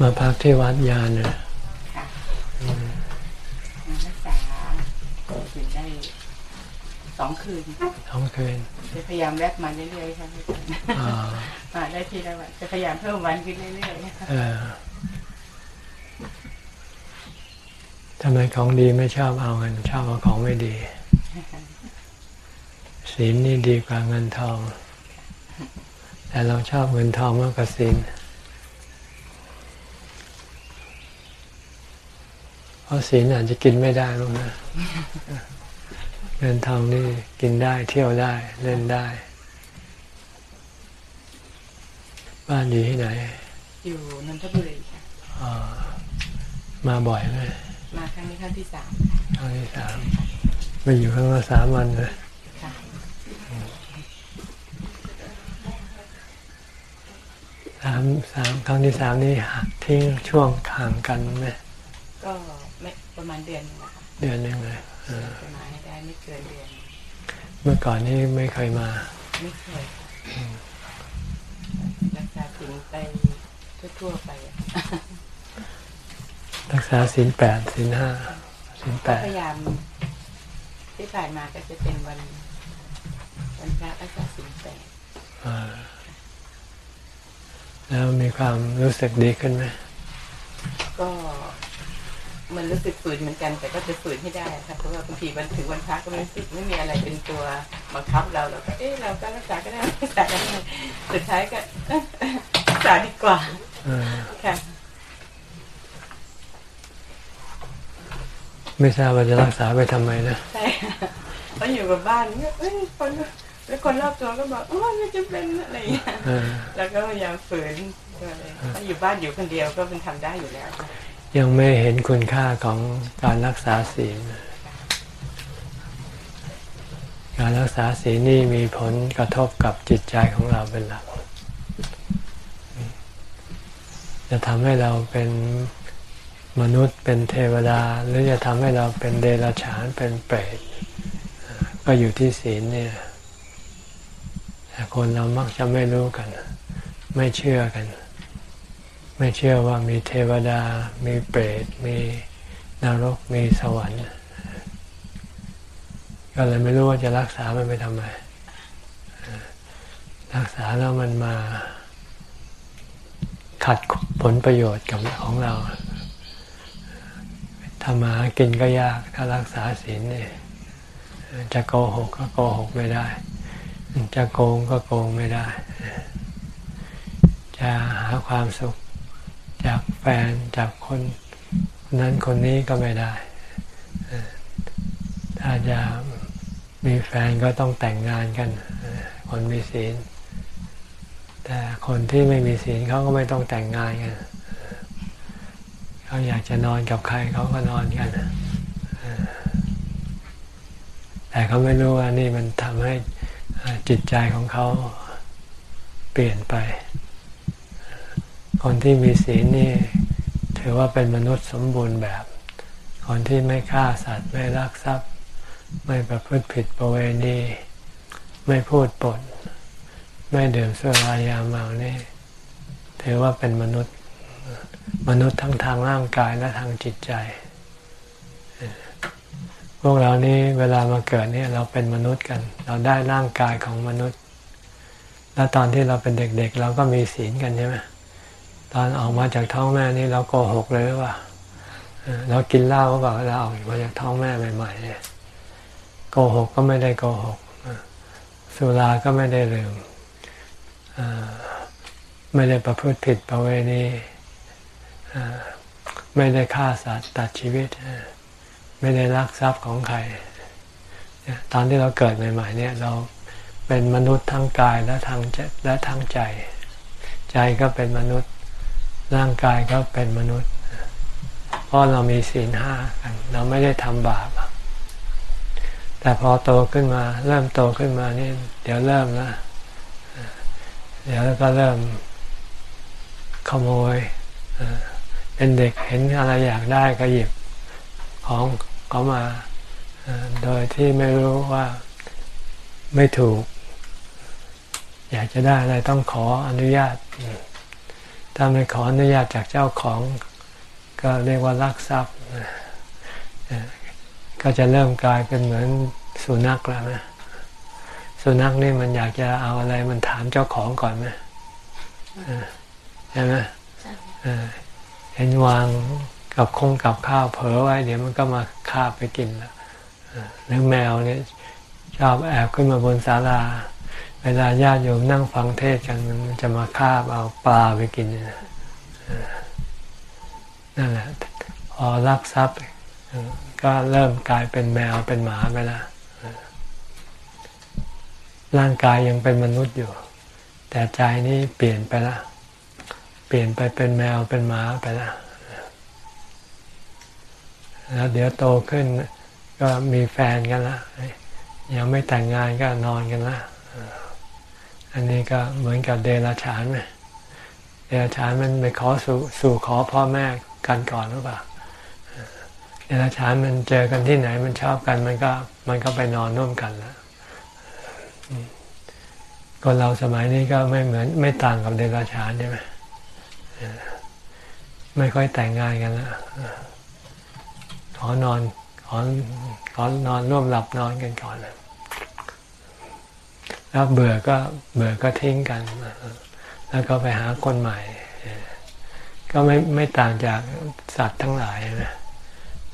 มาพักที่วัดยานเนี่ยค่ะมารักษาถึงได้สองคืนสองคืนจะพยายามแวะมาเรื่อยๆค่ะอาจารย์อ่ามาได้ทีละวันจะพยายามเพิ่มวันขึ้นเรื่อยๆนะคะเออทำไมของดีไม่ชอบเอาเงินชอบเอาของไม่ดีศีลนี่ดีกว่าเงินทอง แต่เราชอบเงินทองมากกว่าศีล เพราะศีลอาจจะกินไม่ได้ลูกนะเงินทองนี่กินได้เที่ยวได้เล่นได้ บ้านอยู่ที่ไหน อยู่นนทบุรีค่ะอ่ามาบ่อยไหมมาครั้งนี้ครั้งที่สามครั้งที่สามมาอยู่ข้างละสามวันเลยค่ะสามสามครั้งที่สามนี่ทิ้งช่วงห่างกันไหมก็ไม่ ประมาณเดือนหนึงนะคะเดือนหนึ่งเลยเออจะมาให้ได้ไม่เกินเดือน เมื่อก่อนนี่ไม่เคยมา ไม่เคยค่ะรักษาถึงไปทั่วๆไปอะรักษาศีลแปดศีลห้าศีลแปก็ดพยายามที่ผ่านมาก็จะเป็นวันวันพระรักษาสิงแปดอ่าแล้วมีความรู้สึกดีขึ้นไหมก็ มันรู้สึกฝืนเหมือนกัน แต่ก็จะฝืนให้ได้ค่ะเพราะว่าบางทีวันถึงวันพักก็ไม่รู้สึกไม่มีอะไรเป็นตัวบังคับเราเราก็เอ๊ะเราก็รักษาก็ได้รักษาก็ได้สุดท้ายก็รักษาดีกว่าเออค่ะไม่ทราบว่าจะรักษาไปทำไมนะใช่ค่ะเพราะอยู่กับบ้านเนี่ยเอ้ยคนแล้วคนรอบตัวก็บอกโอ้ยไม่จำเป็นอะไรอย่างเงี้ยเออแล้วก็พยายามฝืนก็เลยถ้าอยู่บ้านอยู่คนเดียวก็เป็นทำได้อยู่แล้วค่ะ ยังไม่เห็นคุณค่าของการรักษาศีล การรักษาศีลนี่มีผลกระทบกับจิตใจของเราเป็นหลัก จะทำให้เราเป็นมนุษย์เป็นเทวดา หรือจะทำให้เราเป็นเดรัจฉานเป็นเปรตก็อยู่ที่ศีลเนี่ยแต่คนเรามักจะไม่รู้กัน ไม่เชื่อกัน ไม่เชื่อว่ามีเทวดา มีเปรต มีนรก มีสวรรค์ ก็เลยไม่รู้ว่าจะรักษามันไปทำไม รักษาแล้วมันมาขัดผลประโยชน์กับของเราทำมาหากินก็ยาก ถ้ารักษาศีลเนี่ยจะโกหกก็โกหกไม่ได้ จะโกงก็โกงไม่ได้ จะหาความสุข ฟนจากคนนั้นคนนี้ก็ไม่ได้ ถ้าจะมีแฟนก็ต้องแต่งงานกัน คนมีศีล แต่คนที่ไม่มีศีลเขาก็ไม่ต้องแต่งงานกันเขาอยากจะนอนกับใครเขาก็นอนกันแต่เขาไม่รู้ว่านี่มันทำให้จิตใจของเขาเปลี่ยนไป คนที่มีศีลนี่ถือว่าเป็นมนุษย์สมบูรณ์แบบ คนที่ไม่ฆ่าสัตว์ไม่ลักทรัพย์ ไม่ประพฤติผิดประเวณี ไม่พูดปด ไม่ดื่มสุรายาเมานี่ ถือว่าเป็นมนุษย์มนุษย์ทั้งทางร่างกายและทางจิตใจ พวกเรานี่เวลามาเกิดเนี่ยเราเป็นมนุษย์กัน เราได้ร่างกายของมนุษย์ แล้วตอนที่เราเป็นเด็กๆ เราก็มีศีลกันใช่ไหม ตอนออกมาจากท้องแม่นี่เราโกหกเลยหรือเปล่าเรากินเหล้าก็บอกเราออกมาจากท้องแม่ใหม่ๆเนี่ยโกหกก็ไม่ได้โกหกสุราก็ไม่ได้ลืมไม่ได้ประพฤติผิดประเวณีไม่ได้ฆ่าสัตว์ตัดชีวิต ไม่ได้ลักทรัพย์ของใครตอนที่เราเกิดใหม่ๆเนี่ย เราเป็นมนุษย์ทั้งกายและทางและทางใจ ใจก็เป็นมนุษย์ ร่างกายก็เป็นมนุษย์ เพราะเรามีศีลห้ากัน เราไม่ได้ทำบาป แต่พอโตขึ้นมา เริ่มโตขึ้นมานี่ เดี๋ยวเริ่มแล้วเดี๋ยวก็เริ่มขโมยเป็นเด็กเห็นอะไรอยากได้ก็หยิบของเขามา โดยที่ไม่รู้ว่าไม่ถูก อยากจะได้อะไรต้องขออนุญาต ถ้าไม่ขออนุญาตจากเจ้าของ ก็เรียกว่าลักทรัพย์ก็จะเริ่มกลายเป็นเหมือนสุนัขแล้วนะสุนัขนี่มันอยากจะเอาอะไรมันถามเจ้าของก่อนไหมใช่ไหมเห็นวางกับคงกับข้าวเผลอไว้ เดี๋ยวมันก็มาคาบไปกินแล้วหรือแมวเนี่ยชอบแอบขึ้นมาบนศาลา เวลาญาติโยมนั่งฟังเทศกันมันจะมาคาบเอาปลาไปกินนั่นแหละพอรักทรัพย์ก็เริ่มกลายเป็นแมวเป็นหมาไปแล้วร่างกายยังเป็นมนุษย์อยู่ แต่ใจนี่เปลี่ยนไปแล้วเปลี่ยนไปเป็นแมวเป็นหมาไปแล้วแล้วเดี๋ยวโตขึ้นก็มีแฟนกันละยังไม่แต่งงานก็นอนกันละ อันนี้ก็เหมือนกับเดรัจฉานไหมเดรัจฉานมันไปขอสู่สู่ขอพ่อแม่กันก่อนหรือเปล่าเดรัจฉานมันเจอกันที่ไหนมันชอบกันมันก็มันก็ไปนอนร่วมกันแล้วคนเราสมัยนี้ก็ไม่เหมือนไม่ต่างกับเดรัจฉานใช่ไหมไม่ค่อยแต่งงานกันแล้วขอนอนขอขอนอนร่วมหลับนอนกันก่อน แล้วเบื่อก็เบื่อก็ทิ้งกัน แล้วก็ไปหาคนใหม่ ก็ไม่ไม่ต่างจากสัตว์ทั้งหลายนะ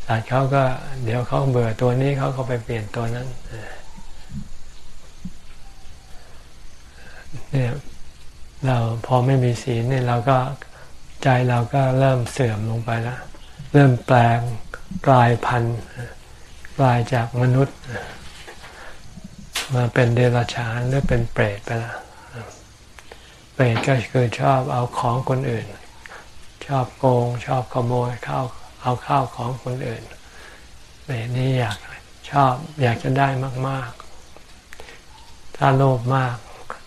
สัตว์เขาก็เดี๋ยวเขาเบื่อตัวนี้เขาก็ไปเปลี่ยนตัวนั้นเนี่ยเราพอไม่มีศีลเนี่ยเราก็ใจเราก็เริ่มเสื่อมลงไปแล้ว เริ่มแปลงกลายพันธุ์กลายจากมนุษย์ มาเป็นเดรัจฉานหรือเป็นเปรตไปแล้วเปรตก็คือชอบเอาของคนอื่น ชอบโกง ชอบขโมยข้าวเอาข้าวของคนอื่นเปรตนี่อยากชอบอยากจะได้มาก ๆ ถ้าโลภมาก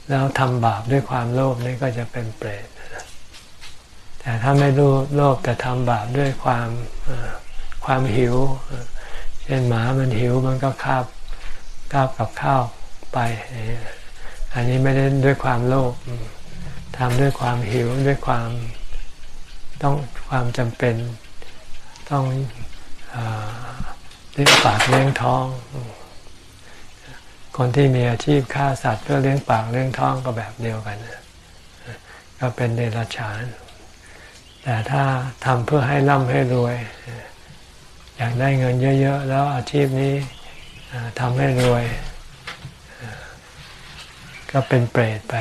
แล้วทำบาปด้วยความโลภนี่ก็จะเป็นเปรตแต่ถ้าไม่รู้โลภแต่ทำบาปด้วยความความหิว เช่นหมามันหิวมันก็คาบคาบกับข้าว ไป อันนี้ไม่ได้ด้วยความโลภทำด้วยความหิวด้วยความต้องความจำเป็นต้องเลี้ยงปากเลี้ยงท้อง คนที่มีอาชีพฆ่าสัตว์เพื่อเลี้ยงปากเลี้ยงท้องก็แบบเดียวกัน ก็เป็นเดรัจฉาน แต่ถ้าทำเพื่อให้ร่ำให้รวย อยากได้เงินเยอะ ๆ แล้วอาชีพนี้ทำให้รวย ก็เป็นเปรตไป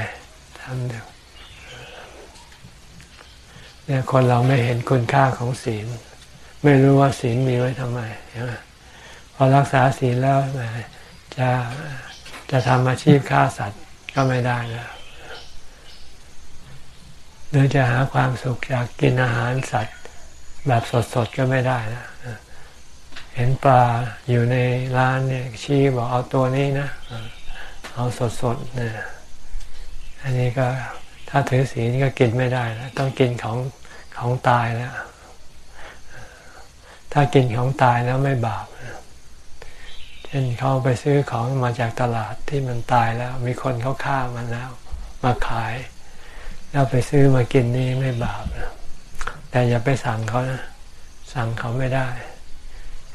ทำเดียวเนี่ยคนเราไม่เห็นคุณค่าของศีล ไม่รู้ว่าศีลมีไว้ทำไมพอรักษาศีลแล้วจะจะทำอาชีพฆ่าสัตว์ก็ไม่ได้แล้วหรือจะหาความสุขจากกินอาหารสัตว์แบบสดๆก็ไม่ได้นะเห็นปลาอยู่ในร้านเนี่ยชี้บอกเอาตัวนี้นะ เอาสดๆเนี่ยอันนี้ก็ถ้าถือศีลก็กินไม่ได้แล้วต้องกินของของตายแล้วถ้ากินของตายแล้วไม่บาปเช่นเขาไปซื้อของมาจากตลาดที่มันตายแล้ว มีคนเขาฆ่ามันแล้ว มาขาย แล้วไปซื้อมากินนี่ไม่บาปนะแต่อย่าไปสั่งเขานะสั่งเขาไม่ได้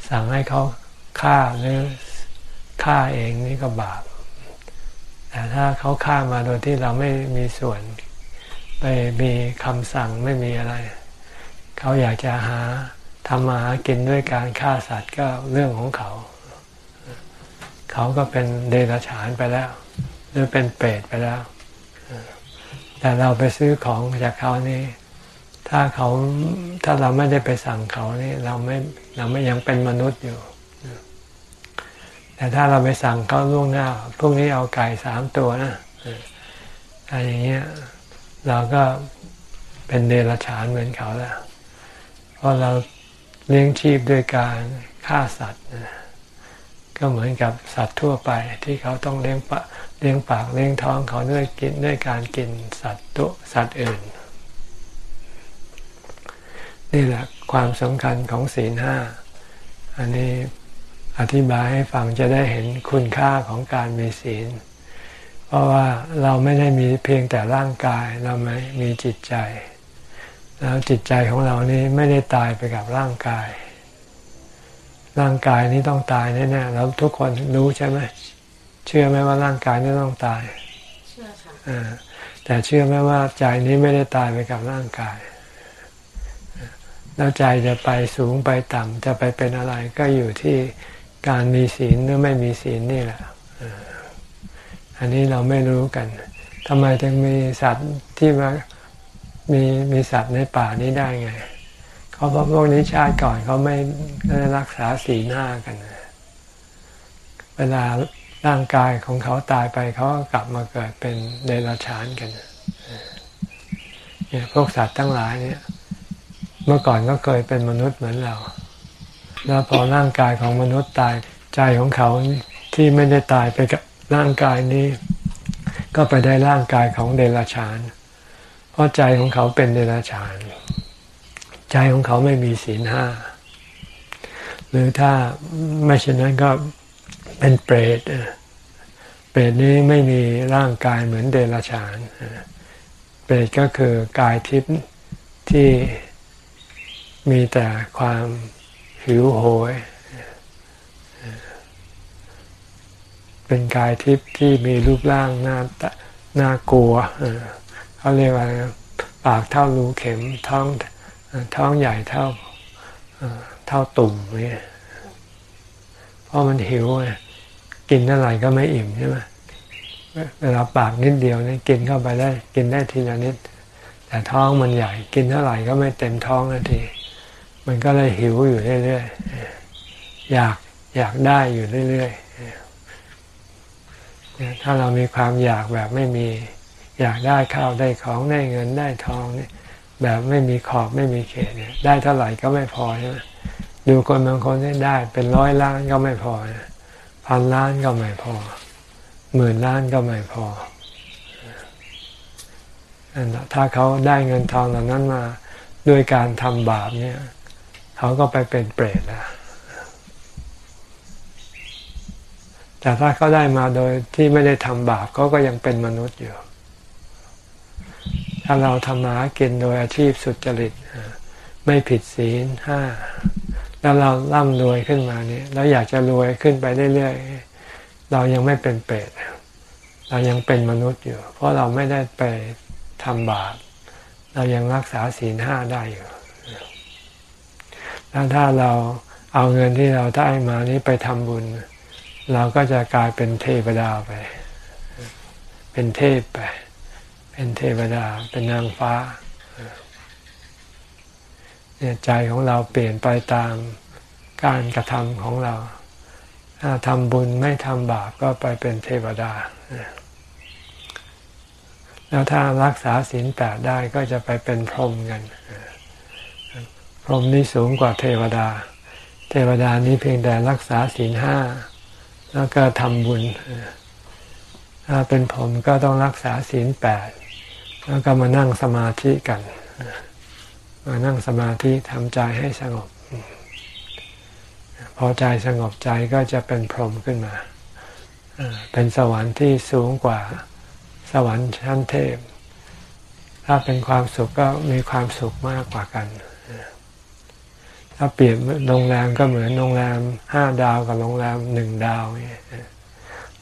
สั่งให้เขาฆ่าหรือฆ่าเองนี่ก็บาป แต่ถ้าเขาฆ่ามาโดยที่เราไม่มีส่วนไปมีคำสั่งไม่มีอะไร เขาอยากจะหาทำมาหากินด้วยการฆ่าสัตว์ก็เรื่องของเขา เขาก็เป็นเดรัจฉานไปแล้ว หรือเป็นเปรตไปแล้ว แต่เราไปซื้อของจากเขานี่ ถ้าเขาถ้าเราไม่ได้ไปสั่งเขานี่ เราไม่เราไม่ยังเป็นมนุษย์อยู่ แต่ถ้าเราไปสั่งเขาล่วงหน้าพวกนี้เอาไก่สามตัวนะอะไรอย่างเงี้ยเราก็เป็นเดรัจฉานเหมือนเขาแล้ว เพราะเราเลี้ยงชีพด้วยการฆ่าสัตว์ก็เหมือนกับสัตว์ทั่วไปที่เขาต้องเลี้ยงปะเลี้ยงปากเลี้ยงท้องเขาด้วยกินด้วยการกินสัตว์ตัวสัตว์อื่น นี่แหละความสำคัญของศีลห้า อันนี้ อธิบายให้ฟังจะได้เห็นคุณค่าของการมีศีล เพราะว่าเราไม่ได้มีเพียงแต่ร่างกายเราไม่มีจิตใจ แล้วจิตใจของเรานี้ไม่ได้ตายไปกับร่างกาย ร่างกายนี้ต้องตายแน่ๆแล้วทุกคนรู้ใช่ไหมเชื่อไหมว่าร่างกายนี้ต้องตาย เชื่อค่ะอ่าแต่เชื่อไหมว่าใจนี้ไม่ได้ตายไปกับร่างกายแล้วใจจะไปสูงไปต่ำจะไปเป็นอะไรก็อยู่ที่ การมีศีลหรือไม่มีศีลนี่แหละอันนี้เราไม่รู้กันทำไมถึงมีสัตว์ที่มามีมีสัตว์ในป่านี้ได้ไงเขาเพราะพวกนี้ชาติก่อนเขาไม่ได้รักษาศีลห้ากัน เวลาร่างกายของเขาตายไปเขาก็กลับมาเกิดเป็นเดรัจฉานกันเนี่ยพวกสัตว์ทั้งหลายเนี่ย เมื่อก่อนก็เคยเป็นมนุษย์เหมือนเรา แล้วพอร่างกายของมนุษย์ตายใจของเขาที่ไม่ได้ตายไปกับร่างกายนี้ ก็ไปได้ร่างกายของเดรัจฉาน เพราะใจของเขาเป็นเดรัจฉาน ใจของเขาไม่มีศีลห้าหรือถ้าไม่เช่นนั้นก็เป็นเปรตเปรตนี้ไม่มีร่างกายเหมือนเดรัจฉาน เปรตก็คือกายทิพย์ที่มีแต่ความ หิวโหย เป็นกายทิพย์ที่มีรูปร่างหน้าหน่ากลัวเขาเรียกว่าปากเท่ารูเข็มท้องท้องใหญ่เท่าเท่าตุ่มเนี่ยเพราะมันหิวกินเท่าไหร่ก็ไม่อิ่มใช่ไหมเวลาปากนิดเดียวนี่กินเข้าไปได้ กินได้ทีละนิด แต่ท้องมันใหญ่ กินเท่าไหร่ก็ไม่เต็มท้องนาที มันก็เลยหิวอยู่เรื่อยๆ อยากอยากได้อยู่เรื่อยๆ ถ้าเรามีความอยากแบบไม่มีอยากได้ข้าวได้ของได้เงินได้ทองเนี่ยแบบไม่มีขอบไม่มีเขตเนี่ยได้เท่าไหร่ก็ไม่พอใช่ไหมดูคนบางคนได้เป็นร้อยล้านก็ไม่พอพันล้านก็ไม่พอหมื่นล้านก็ไม่พอถ้าเขาได้เงินทองเหล่านั้นมาด้วยการทำบาปเนี่ย เขาก็ไปเป็นเปรตแล้วแต่ถ้าเขาได้มาโดยที่ไม่ได้ทำบาปเขาก็ยังเป็นมนุษย์อยู่ ถ้าเราทำมากินโดยอาชีพสุจริตไม่ผิดศีลห้าแล้วเราร่ำรวยขึ้นมาเนี่ยแล้วอยากจะรวยขึ้นไปเรื่อยๆเรายังไม่เป็นเปรตเรายังเป็นมนุษย์อยู่ เพราะเราไม่ได้ไปทำบาปเรายังรักษาศีลห้าได้อยู่ แล้วถ้าเราเอาเงินที่เราได้มานี้ไปทำบุญ เราก็จะกลายเป็นเทวดาไป เป็นเทพไป เป็นเทวดา เป็นนางฟ้าเนี่ยใจของเราเปลี่ยนไปตามการกระทำของเรา ถ้าทำบุญไม่ทำบาปก็ไปเป็นเทวดา แล้วถ้ารักษาศีลแปดได้ก็จะไปเป็นพรหมกันพ รหมนี่สูงกว่าเทวดา เทวดานี้เพียงแต่รักษาศีลห้าแล้วก็ทำบุญ ถ้าเป็นพรหมก็ต้องรักษาศีลแปดแล้วก็มานั่งสมาธิกัน มานั่งสมาธิทำใจให้สงบ พอใจสงบใจก็จะเป็นพรหมขึ้นมาเป็นสวรรค์ที่สูงกว่าสวรรค์ชั้นเทพ ถ้าเป็นความสุขก็มีความสุขมากกว่ากัน ถ้าเปรียบโรงแรมก็เหมือนโรงแรมห้าดาวกับโรงแรมหนึ่งดาว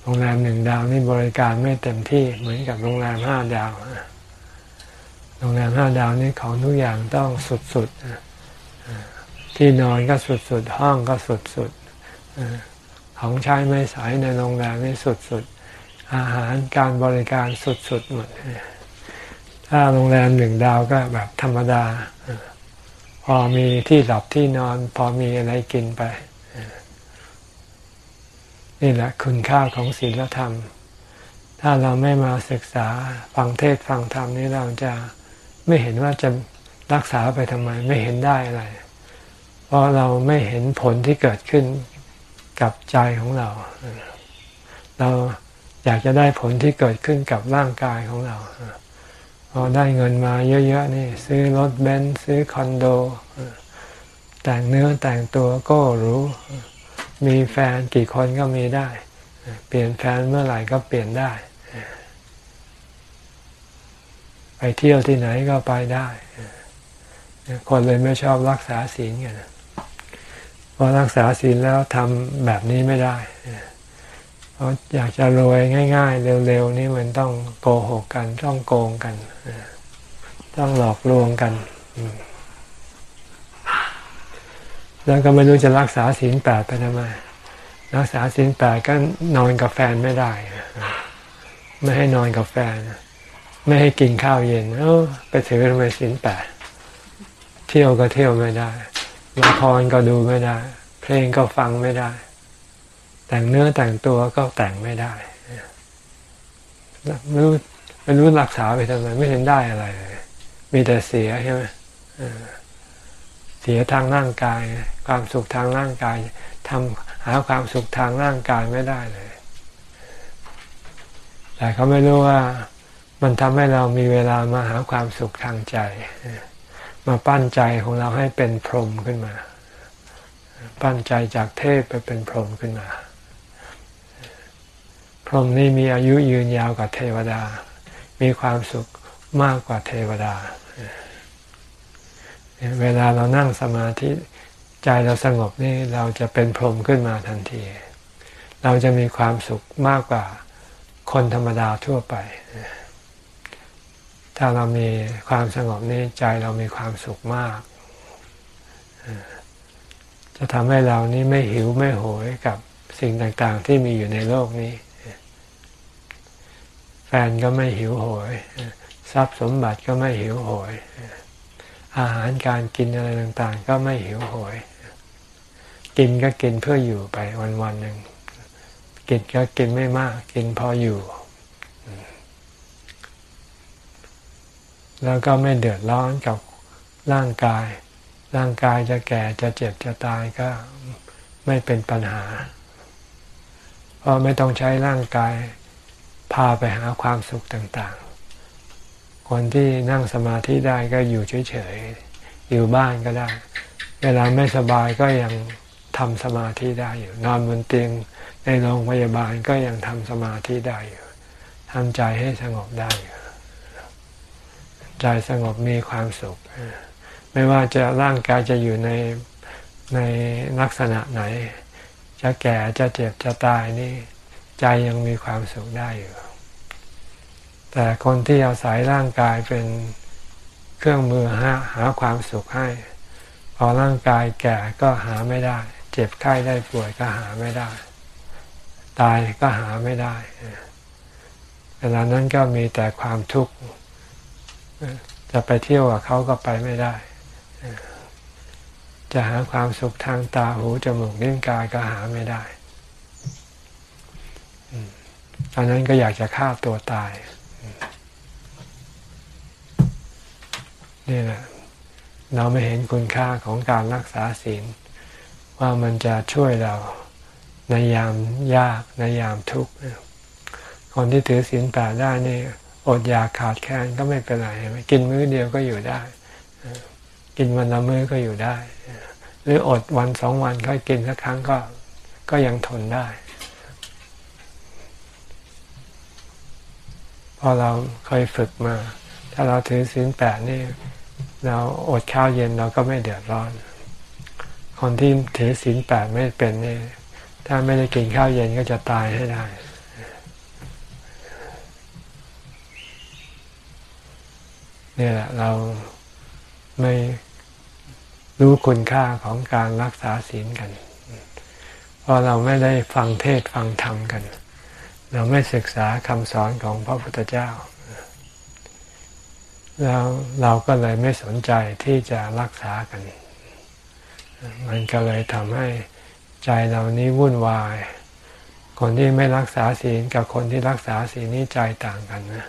โรงแรมหนึ่งดาวนี่บริการไม่เต็มที่เหมือนกับโรงแรมห้าดาวโรงแรมห้าดาวนี่ของทุกอย่างต้องสุดๆที่นอนก็สุดๆห้องก็สุดๆของใช้ไม่สายในโรงแรมนี่สุดๆอาหารการบริการสุดๆหมดถ้าโรงแรมหนึ่งดาวก็แบบธรรมดา พอมีที่หลับที่นอน พอมีอะไรกินไป นี่แหละคุณค่าของศีลธรรม ถ้าเราไม่มาศึกษาฟังเทศฟังธรรมนี้เราจะไม่เห็นว่าจะรักษาไปทำไม ไม่เห็นได้อะไร เพราะเราไม่เห็นผลที่เกิดขึ้นกับใจของเรา เราอยากจะได้ผลที่เกิดขึ้นกับร่างกายของเรา อได้เงินมาเยอะๆนี่ซื้อรถเบนซ์ซื้อคอนโด แต่งเนื้อแต่งตัวก็รู้ มีแฟนกี่คนก็มีได้ เปลี่ยนแฟนเมื่อไหร่ก็เปลี่ยนได้ ไปเที่ยวที่ไหนก็ไปได้ คนเลยไม่ชอบรักษาศีลกันพอรักษาศีลแล้วทำแบบนี้ไม่ได้ เพราะอยากจะรวยง่าย ๆ เร็วๆนี่มันต้องโกหกกันต้องโกงกัน ต้องหลอกลวงกัน แล้วก็ไม่รู้จะรักษาศีลแปดไปทำไมรักษาศีลแปดก็นอนกับแฟนไม่ได้ ไม่ให้นอนกับแฟน ไม่ให้กินข้าวเย็น เออไปถือทำไมศีลแปดเที่ยวก็เที่ยวไม่ได้ละครก็ดูไม่ได้ เพลงก็ฟังไม่ได้ แต่งเนื้อแต่งตัวก็แต่งไม่ได้ไม่รู้ไม่รู้รักษาไปทำไมไม่เห็นได้อะไรเลยมีแต่เสียใช่ไหมเสียทางร่างกาย ความสุขทางร่างกายทำหาความสุขทางร่างกายไม่ได้เลย แต่เขาไม่รู้ว่ามันทำให้เรามีเวลามาหาความสุขทางใจ มาปั้นใจของเราให้เป็นพรหมขึ้นมา ปั้นใจจากเทพไปเป็นพรหมขึ้นมา พรหมนี่มีอายุยืนยาวกว่าเทวดา มีความสุขมากกว่าเทวดา เวลาเรานั่งสมาธิใจเราสงบนี่เราจะเป็นพรหมขึ้นมาทันที เราจะมีความสุขมากกว่าคนธรรมดาทั่วไป ถ้าเรามีความสงบนี้ใจเรามีความสุขมาก จะทำให้เรานี้ไม่หิวไม่โหยกับสิ่งต่างๆที่มีอยู่ในโลกนี้ แฟนก็ไม่หิวโหย ทรัพย์สมบัติก็ไม่หิวโหย อาหารการกินอะไรต่างๆ ก็ไม่หิวโหย กินก็กินเพื่ออยู่ไปวันๆหนึ่งกินก็กินไม่มาก กินพออยู่ แล้วก็ไม่เดือดร้อนกับร่างกาย ร่างกายจะแก่จะเจ็บจะตายก็ไม่เป็นปัญหา เพราะไม่ต้องใช้ร่างกาย พาไปหาความสุขต่างๆ คนที่นั่งสมาธิได้ก็อยู่เฉยๆ อยู่บ้านก็ได้ เวลาไม่สบายก็ยังทำสมาธิได้อยู่ นอนบนเตียงในโรงพยาบาลก็ยังทำสมาธิได้อยู่ทำใจให้สงบได้อยู่ใจสงบมีความสุข ไม่ว่าจะร่างกายจะอยู่ในในลักษณะไหน จะแก่จะเจ็บจะตายนี่ ใจยังมีความสุขได้อยู่ แต่คนที่อาศัยร่างกายเป็นเครื่องมือหาหาความสุขให้ พอร่างกายแก่ก็หาไม่ได้ เจ็บไข้ได้ป่วยก็หาไม่ได้ ตายก็หาไม่ได้เวลานั้นก็มีแต่ความทุกข์จะไปเที่ยวกับเขาก็ไปไม่ได้ จะหาความสุขทางตาหูจมูกลิ้นกายก็หาไม่ได้ต อนนั้นก็อยากจะฆ่าตัวตายนี่แหละเราไม่เห็นคุณค่าของการรักษาศีล ว่ามันจะช่วยเราในยามยากในยามทุกข์คนที่ถือศีลแปดได้นี่อดอยากขาดแคลนก็ไม่เป็นไรกินมื้อเดียวก็อยู่ได้ กินวันละมื้อก็อยู่ได้ หรืออดวันสองวันค่อยกินสักครั้งก็ก็ยังทนได้ พอเราเคยฝึกมา ถ้าเราถือศีลแปดนี่ เราอดข้าวเย็นเราก็ไม่เดือดร้อน คนที่ถือศีลแปดไม่เป็นนี่ถ้าไม่ได้กินข้าวเย็นก็จะตายให้ได้นี่แหละเราไม่รู้คุณค่าของการรักษาศีลกัน เพราะเราไม่ได้ฟังเทศฟังธรรมกัน เราไม่ศึกษาคำสอนของพระพุทธเจ้า แล้วเราก็เลยไม่สนใจที่จะรักษากัน มันก็เลยทำให้ใจเรานี้วุ่นวาย คนที่ไม่รักษาศีลกับคนที่รักษาศีลนี้ใจต่างกันนะ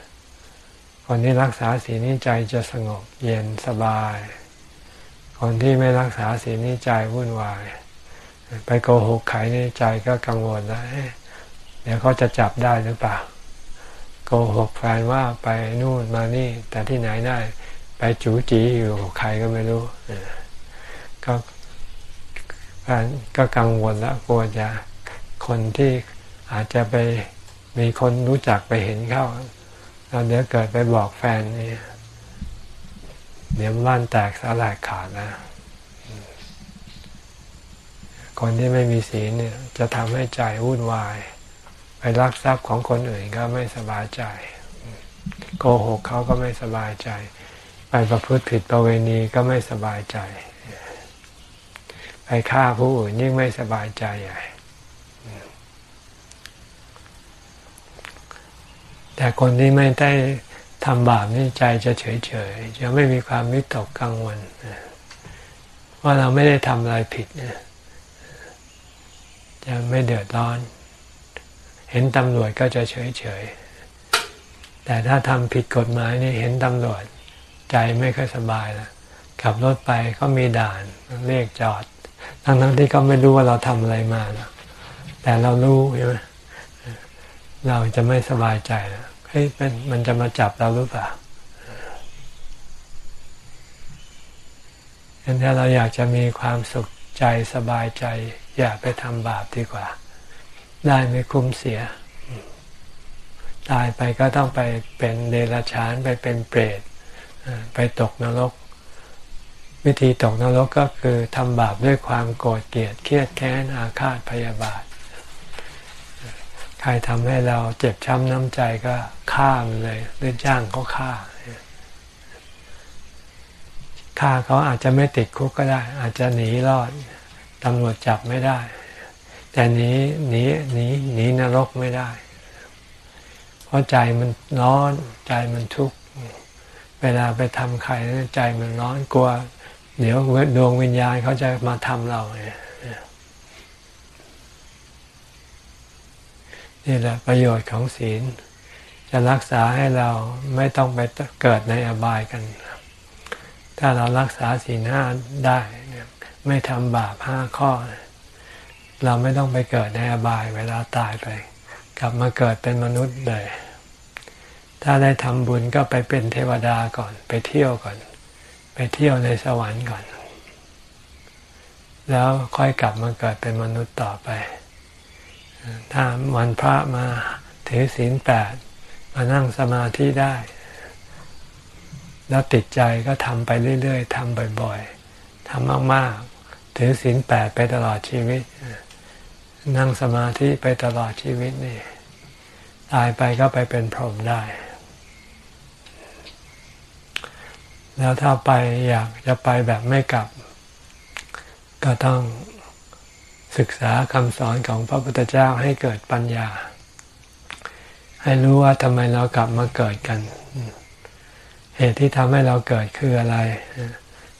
คนที่รักษาศีลนี้ใจจะสงบเย็นสบาย คนที่ไม่รักษาศีลนี้ใจวุ่นวาย ไปโกหกใครในใจก็กังวลแล้ว เดี๋ยวเขาจะจับได้หรือเปล่าโกหกแฟนว่าไปนู่นมานี่ แต่ที่ไหนได้ ไปจูจีอยู่ใครก็ไม่รู้ก็แฟนก็กังวลแล้วกลัวจะคนที่อาจจะไปมีคนรู้จักไปเห็นเข้าเราเดี๋ยวเกิดไปบอกแฟนนี่เดี๋ยวบ้านแตกสลายขาดนะ คนที่ไม่มีศีลเนี่ย จะทำให้ใจวุ่นวาย ไปรักทรัพย์ของคนอื่นก็ไม่สบายใจ โกหกเขาก็ไม่สบายใจ ไปประพฤติผิดประเวณีก็ไม่สบายใจ ไปฆ่าผู้อื่นยิ่งไม่สบายใจใหญ่แต่คนที่ไม่ได้ทำบาปนี่ใจจะเฉยเฉยจะไม่มีความวิตกกังวลว่าเราไม่ได้ทำอะไรผิดจะไม่เดือดร้อน เห็นตำรวจก็จะเฉยเฉยแต่ถ้าทำผิดกฎหมายนี่เห็นตำรวจใจไม่ค่อยสบายแล้วขับรถไปก็มีด่านเรียกจอด ทั้งทั้งที่ก็ไม่รู้ว่าเราทำอะไรมานะแต่เรารู้ใช่ไหมเราจะไม่สบายใจเฮ้ยมันมันจะมาจับเราหรือเปล่าถ้าเราอยากจะมีความสุขใจสบายใจ อย่าไปทำบาปดีกว่า ได้ไม่คุ้มเสีย ตายไปก็ต้องไปเป็นเดรัจฉานไปเป็นเปรตไปตกนรก วิธีตกนรกก็คือทำบาปด้วยความโกรธเกลียดเครียดแค้นอาฆาตพยาบาท ใครทำให้เราเจ็บช้ำน้ำใจก็ฆ่ามันเลยหรือจ้างเขาฆ่าฆ่าเขาอาจจะไม่ติดคุกก็ได้ อาจจะหนีรอดตำรวจจับไม่ได้ แต่หนีหนีหนีหนีนรกไม่ได้ เพราะใจมันร้อนใจมันทุกข์เวลาไปทำใครใจมันร้อนกลัว เดี๋ยวดวงวิญญาณเขาจะมาทำเราเนี่ยนี่แหละประโยชน์ของศีล จะรักษาให้เราไม่ต้องไปเกิดในอบายกัน ถ้าเรารักษาศีลห้าได้ ไม่ทำบาปห้าข้อ เราไม่ต้องไปเกิดในอบายเวลาตายไป กลับมาเกิดเป็นมนุษย์เลย ถ้าได้ทำบุญก็ไปเป็นเทวดาก่อน ไปเที่ยวก่อน ไปเที่ยวในสวรรค์ก่อน แล้วค่อยกลับมาเกิดเป็นมนุษย์ต่อไป ถ้าวันพระมาถือศีลแปดมานั่งสมาธิได้ แล้วติดใจก็ทำไปเรื่อยๆทำบ่อยๆทำมากๆ ถือศีลแปดไปตลอดชีวิต นั่งสมาธิไปตลอดชีวิตนี่ ตายไปก็ไปเป็นพรหมได้ แล้วถ้าไปอยากจะไปแบบไม่กลับ ก็ต้องศึกษาคำสอนของพระพุทธเจ้าให้เกิดปัญญา ให้รู้ว่าทำไมเรากลับมาเกิดกัน เหตุที่ทำให้เราเกิดคืออะไร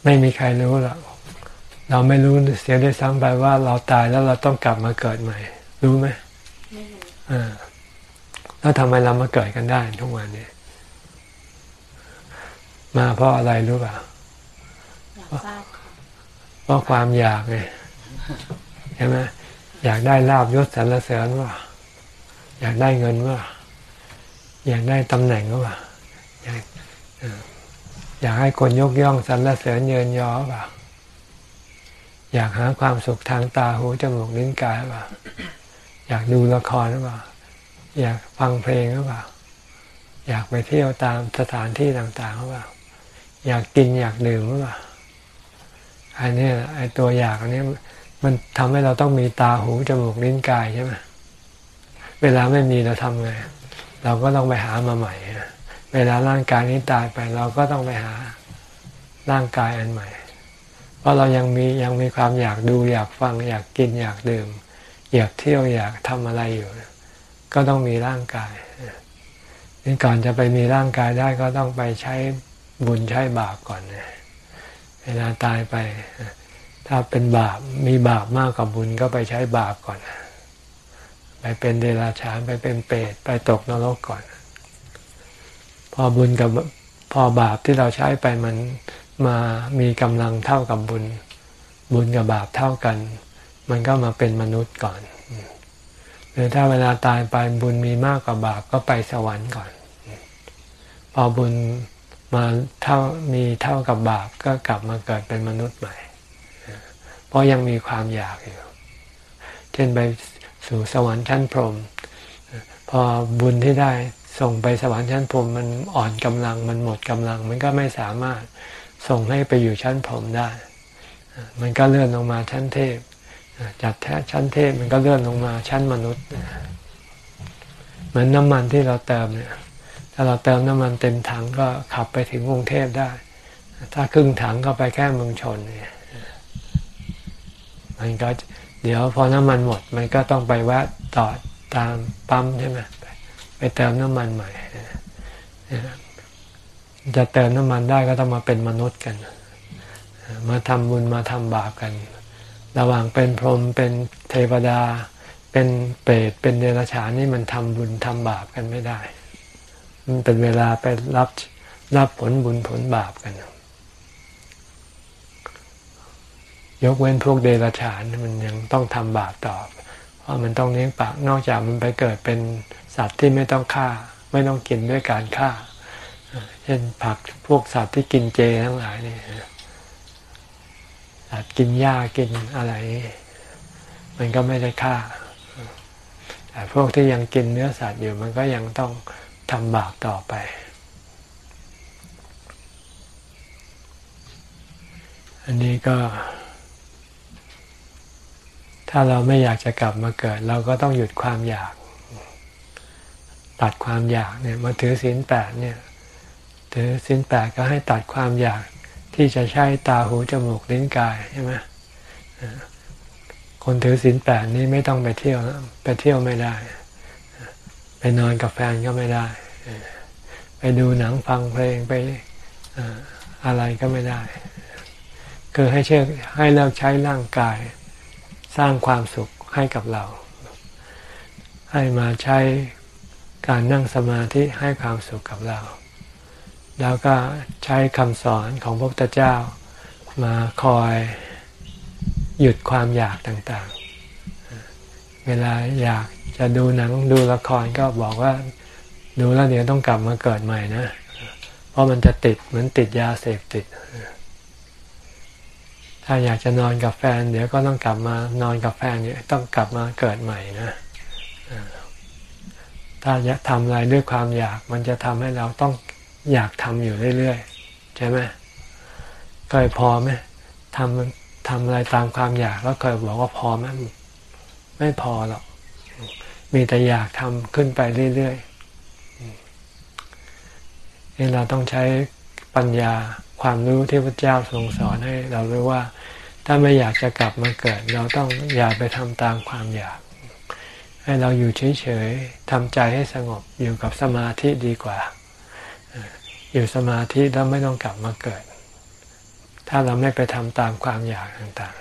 ไม่มีใครรู้หรอก เราไม่รู้เสียด้วยซ้ำไปว่าเราตายแล้วเราต้องกลับมาเกิดใหม่ รู้ไหมอ่าแล้วทำไมเรามาเกิดกันได้ทุกวันนี้มาเพราะอะไรรู้ป่ะเพราะความอยากไงใช่ไหมอยากได้ลาบยศสรรเสริญว่า อยากได้เงินว่า อยากได้ตำแหน่งว่าอยากอยากให้คนยกย่องสรรเสริญเยินยอว่า อยากหาความสุขทางตาหูจมูกลิ้นกายว่าอยากดูละครหรือเปล่าอยากฟังเพลงหรือเปล่าอยากไปเที่ยวตามสถานที่ต่างๆหรือเปล่าอยากกินอยากดื่มหรือเปล่าอันนี้ไอ้ตัวอยากอันนี้มันทำให้เราต้องมีตาหูจมูกลิ้นกายใช่ไหมเวลาไม่มีเราทำไงเราก็ต้องไปหามาใหม่เวลาร่างกายนี้ตายไป เราก็ต้องไปหาร่างกายอันใหม่ ราะเรายังมียังมีความอยากดูอยากฟังอยากกินอยากดื่ม อยากเที่ยวอยากทำอะไรอยู่ ก็ต้องมีร่างกายนี่ก่อนจะไปมีร่างกายได้ก็ต้องไปใช้บุญใช้บาปก่อนเวลาตายไป ถ้าเป็นบาปมีบาปมากกว่าบุญก็ไปใช้บาปก่อน ไปเป็นเดรัจฉานไปเป็นเปรตไปตกนรกก่อน พอบุญกับพอบาปที่เราใช้ไปมัน มามีกำลังเท่ากับบุญ บุญกับบาปเท่ากัน มันก็มาเป็นมนุษย์ก่อน หรือถ้าเวลาตายไปบุญมีมากกว่าบาปก็ไปสวรรค์ก่อน พอบุญมาเท่ามีเท่ากับบาปก็กลับมาเกิดเป็นมนุษย์ใหม่ เพราะยังมีความอยากอยู่ เช่นไปสู่สวรรค์ชั้นพรหมพอบุญที่ได้ส่งไปสวรรค์ชั้นพรหมมันอ่อนกำลังมันหมดกำลัง มันก็ไม่สามารถ ส่งให้ไปอยู่ชั้นพรหมได้ มันก็เลื่อนลงมาชั้นเทพ จากแท้ชั้นเทพมันก็เลื่อนลงมาชั้นมนุษย์ เหมือนน้ำมันที่เราเติมเนี่ย ถ้าเราเติมน้ำมันเต็มถังก็ขับไปถึงกรุงเทพได้ ถ้าครึ่งถังก็ไปแค่เมืองชนเนี่ย มันก็เดี๋ยวพอน้ำมันหมด มันก็ต้องไปแวะต่อตามปั๊มใช่ไหมไปเติมน้ำมันใหม่ จะเติมน้ำมันได้ก็ต้องมาเป็นมนุษย์กัน มาทำบุญมาทำบาปกัน ระหว่างเป็นพรหมเป็นเทวดา เป็นเปรตเป็นเดรัจฉานนี่มันทำบุญทำบาปกันไม่ได้ มันเป็นเวลาไปรับรับผลบุญผลบาปกัน ยกเว้นพวกเดรัจฉานมันยังต้องทำบาปต่อ เพราะมันต้องเลี้ยงปากนอกจากมันไปเกิดเป็นสัตว์ที่ไม่ต้องฆ่า ไม่ต้องกินด้วยการฆ่า ช่นผักพวกสัตว์ที่กินเจทั้งหลายนี่สัตว์กินหญ้ากินอะไร มันก็ไม่ได้ฆ่า แต่พวกที่ยังกินเนื้อสัตว์อยู่มันก็ยังต้องทำบาปต่อไป อันนี้ก็ ถ้าเราไม่อยากจะกลับมาเกิด เราก็ต้องหยุดความอยาก ตัดความอยากเนี่ยมาถือศีลแปดเนี่ย ถือสินแปดก็ให้ตัดความอยากที่จะใช้ตาหูจมูกลิ้นกายใช่ไหมคนถือสินแปดนี้ไม่ต้องไปเที่ยวไปเที่ยวไม่ได้ ไปนอนกับแฟนก็ไม่ได้ ไปดูหนังฟังเพลงไปอะไรก็ไม่ได้ คือให้เชื่อให้เลิกใช้ร่างกาย สร้างความสุขให้กับเรา ให้มาใช้การนั่งสมาธิให้ความสุขกับเรา แล้วก็ใช้คำสอนของพระพุทธเจ้ามาคอยหยุดความอยากต่างๆ เวลาอยากจะดูหนังดูละครก็บอกว่าดูแล้วเดี๋ยวต้องกลับมาเกิดใหม่นะ เพราะมันจะติดเหมือนติดยาเสพติด ถ้าอยากจะนอนกับแฟน เดี๋ยวก็ต้องกลับมานอนกับแฟนเนี่ยต้องกลับมาเกิดใหม่นะถ้าอยากทำอะไรด้วยความอยากมันจะทำให้เราต้อง อยากทำอยู่เรื่อยๆใช่ไหมเคยพอไหมทำทำอะไรตามความอยากแล้วเคยบอกว่าพอไหมไม่พอหรอกมีแต่อยากทำขึ้นไปเรื่อยๆนี่เราต้องใช้ปัญญาความรู้ที่พระเจ้าทรงสอนให้ เรารู้ว่า ถ้าไม่อยากจะกลับมาเกิด เราต้องอย่าไปทำตามความอยาก ให้เราอยู่เฉยๆทำใจให้สงบอยู่กับสมาธิดีกว่า อยู่สมาธิแล้วไม่ต้องกลับมาเกิด ถ้าเราไม่ไปทำตามความอยากต่าง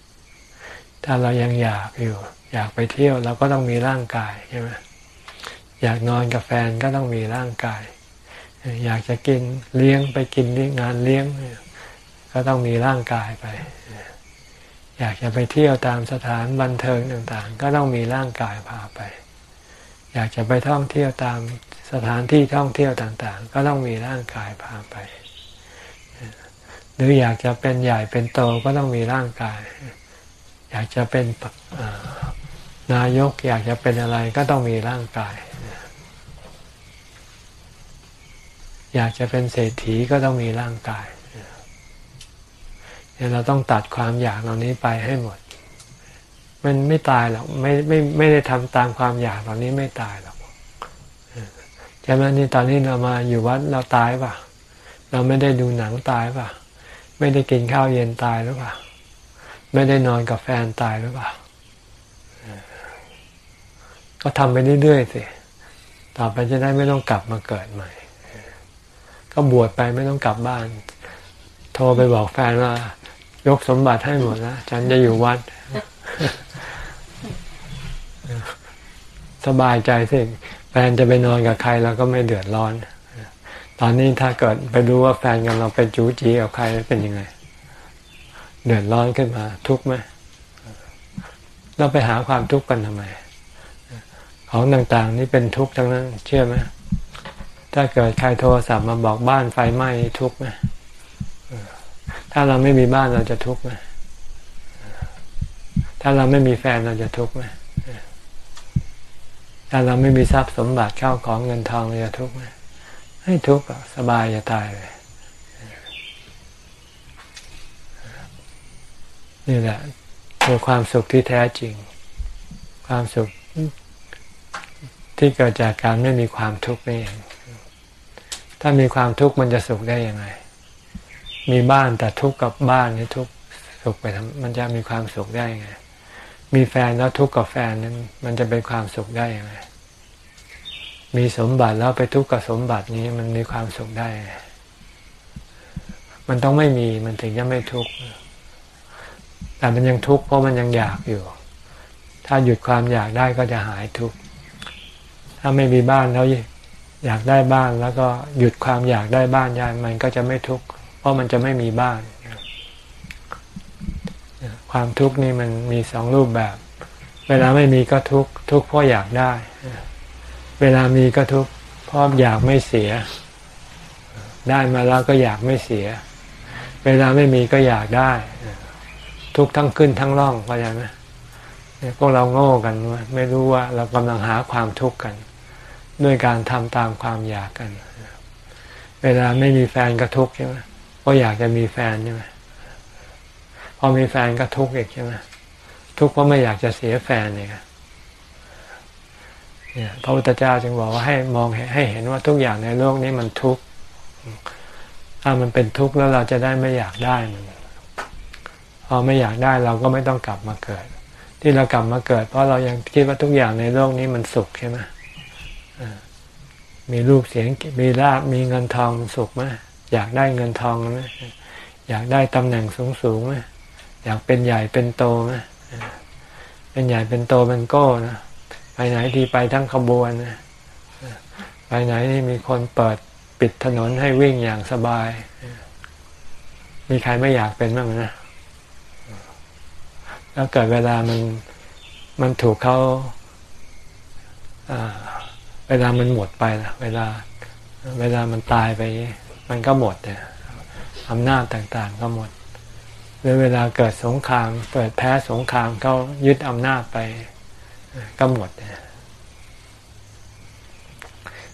ๆ ถ้าเรายังอยากอยู่ อยากไปเที่ยวเราก็ต้องมีร่างกายใช่ไหมอยากนอนกับแฟนก็ต้องมีร่างกาย อยากจะกินเลี้ยงไปกินงานเลี้ยง ก็ต้องมีร่างกายไป อยากจะไปเที่ยวตามสถานบันเทิงต่างๆ ก็ต้องมีร่างกายพาไป อยากจะไปท่องเที่ยวตาม สถานที่ท่องเที่ยวต่าง ๆ ก็ต้องมีร่างกายพาไป หรืออยากจะเป็นใหญ่เป็นโตก็ต้องมีร่างกาย อยากจะเป็นนายกอยากจะเป็นอะไรก็ต้องมีร่างกาย อยากจะเป็นเศรษฐีก็ต้องมีร่างกายเราต้องตัดความอยากเหล่านี้ไปให้หมด มันไม่ตายหรอกไม่ไม่ไม่ได้ทำตามความอยากเหล่านี้ไม่ตายหรอก ช่ไหมนี่ตอนนี้เรามาอยู่วัดเราตายป่ะ เราไม่ได้ดูหนังตายป่ะ ไม่ได้กินข้าวเย็นตายหรือเปล่า ไม่ได้นอนกับแฟนตายหรือเปล่า ก็ทำไปเรื่อยๆสิต่อไปจะได้ไม่ต้องกลับมาเกิดใหม่ ก็บวชไปไม่ต้องกลับบ้าน โทรไปบอกแฟนว่า ยกสมบัติให้หมดนะฉันจะอยู่วัด สบายใจสิ แฟนจะไปนอนกับใครเราก็ไม่เดือดร้อน ตอนนี้ถ้าเกิดไปรู้ว่าแฟนกับเราไปจูจีกับใครเป็นยังไง เดือดร้อนขึ้นมาทุกข์ไหมเราไปหาความทุกข์กันทำไม ของต่างๆนี่เป็นทุกข์ทั้งนั้น เชื่อไหมถ้าเกิดใครโทรศัพท์มาบอกบ้านไฟไหม้ทุกข์ไหมถ้าเราไม่มีบ้านเราจะทุกข์ไหมถ้าเราไม่มีแฟนเราจะทุกข์ไหม ถ้าเราไม่มีทรัพย์สมบัติเข้าของเงินทองเราจะทุกข์ไหมให้ทุกข์สบายจะตายเลยนี่แหละคือความสุขที่แท้จริง ความสุขที่เกิดจากการไม่มีความทุกข์นี่เองถ้ามีความทุกข์มันจะสุขได้ยังไง มีบ้านแต่ทุกข์กับบ้านนี่ทุกข์สุขไปทำมันจะมีความสุขได้ยังไง มีแฟนแล้วทุกข์กับแฟนนั้นมันจะเป็นความสุขได้ยังไงมีสมบัติแล้วไปทุกข์กับสมบัตินี้มันมีความสุขได้ มันต้องไม่มีมันถึงจะไม่ทุกข์ แต่มันยังทุกข์เพราะมันยังอยากอยู่ ถ้าหยุดความอยากได้ก็จะหายทุกข์ ถ้าไม่มีบ้านแล้วอยากได้บ้านแล้วก็หยุดความอยากได้บ้านยายมันก็จะไม่ทุกข์ เพราะมันจะไม่มีบ้าน ความทุกข์นี่มันมีสองรูปแบบ เวลาไม่มีก็ทุกข์ทุกข์เพราะอยากได้ เวลามีก็ทุกข์เพราะอยากไม่เสีย ได้มาแล้วก็อยากไม่เสีย เวลาไม่มีก็อยากได้ ทุกทั้งขึ้นทั้งล่องเข้าใจไหมพวกเราโง่กันไม่รู้ว่าเรากำลังหาความทุกข์กัน ด้วยการทำตามความอยากกัน เวลาไม่มีแฟนก็ทุกข์ใช่ไหมก็อยากจะมีแฟนใช่ไหม พอมีแฟนก็ทุกข์อีกใช่ไหมทุกข์เพราะไม่อยากจะเสียแฟนเนี่ยพระพุทธเจ้าจึงบอกว่าให้มองให้เห็นว่าทุกอย่างในโลกนี้มันทุกข์ถ้ามันเป็นทุกข์แล้วเราจะได้ไม่อยากได้มันพอไม่อยากได้เราก็ไม่ต้องกลับมาเกิด ที่เรากลับมาเกิด เพราะเรายังคิดว่าทุกอย่างในโลกนี้มันสุขใช่ไหมมีรูปเสียงมีลาบมีเงินทองสุขไหมอยากได้เงินทองไหมอยากได้ตำแหน่งสูงสูงไหม อยากเป็นใหญ่เป็นโตไหมเป็นใหญ่เป็นโตเป็นโก้นะไปไหนที่ไปทั้งขบวนนะไปไหนนี่มีคนเปิดปิดถนนให้วิ่งอย่างสบาย มีใครไม่อยากเป็นบ้างนะ แล้วเกิดเวลามันมันถูกเขาเวลามันหมดไปนะเวลา เวลามันตายไป มันก็หมดเนี่ยอำนาจต่างๆก็หมด หรือเวลาเกิดสงครามเปิดแพ้สงครามเขายึดอำนาจไปก็หมด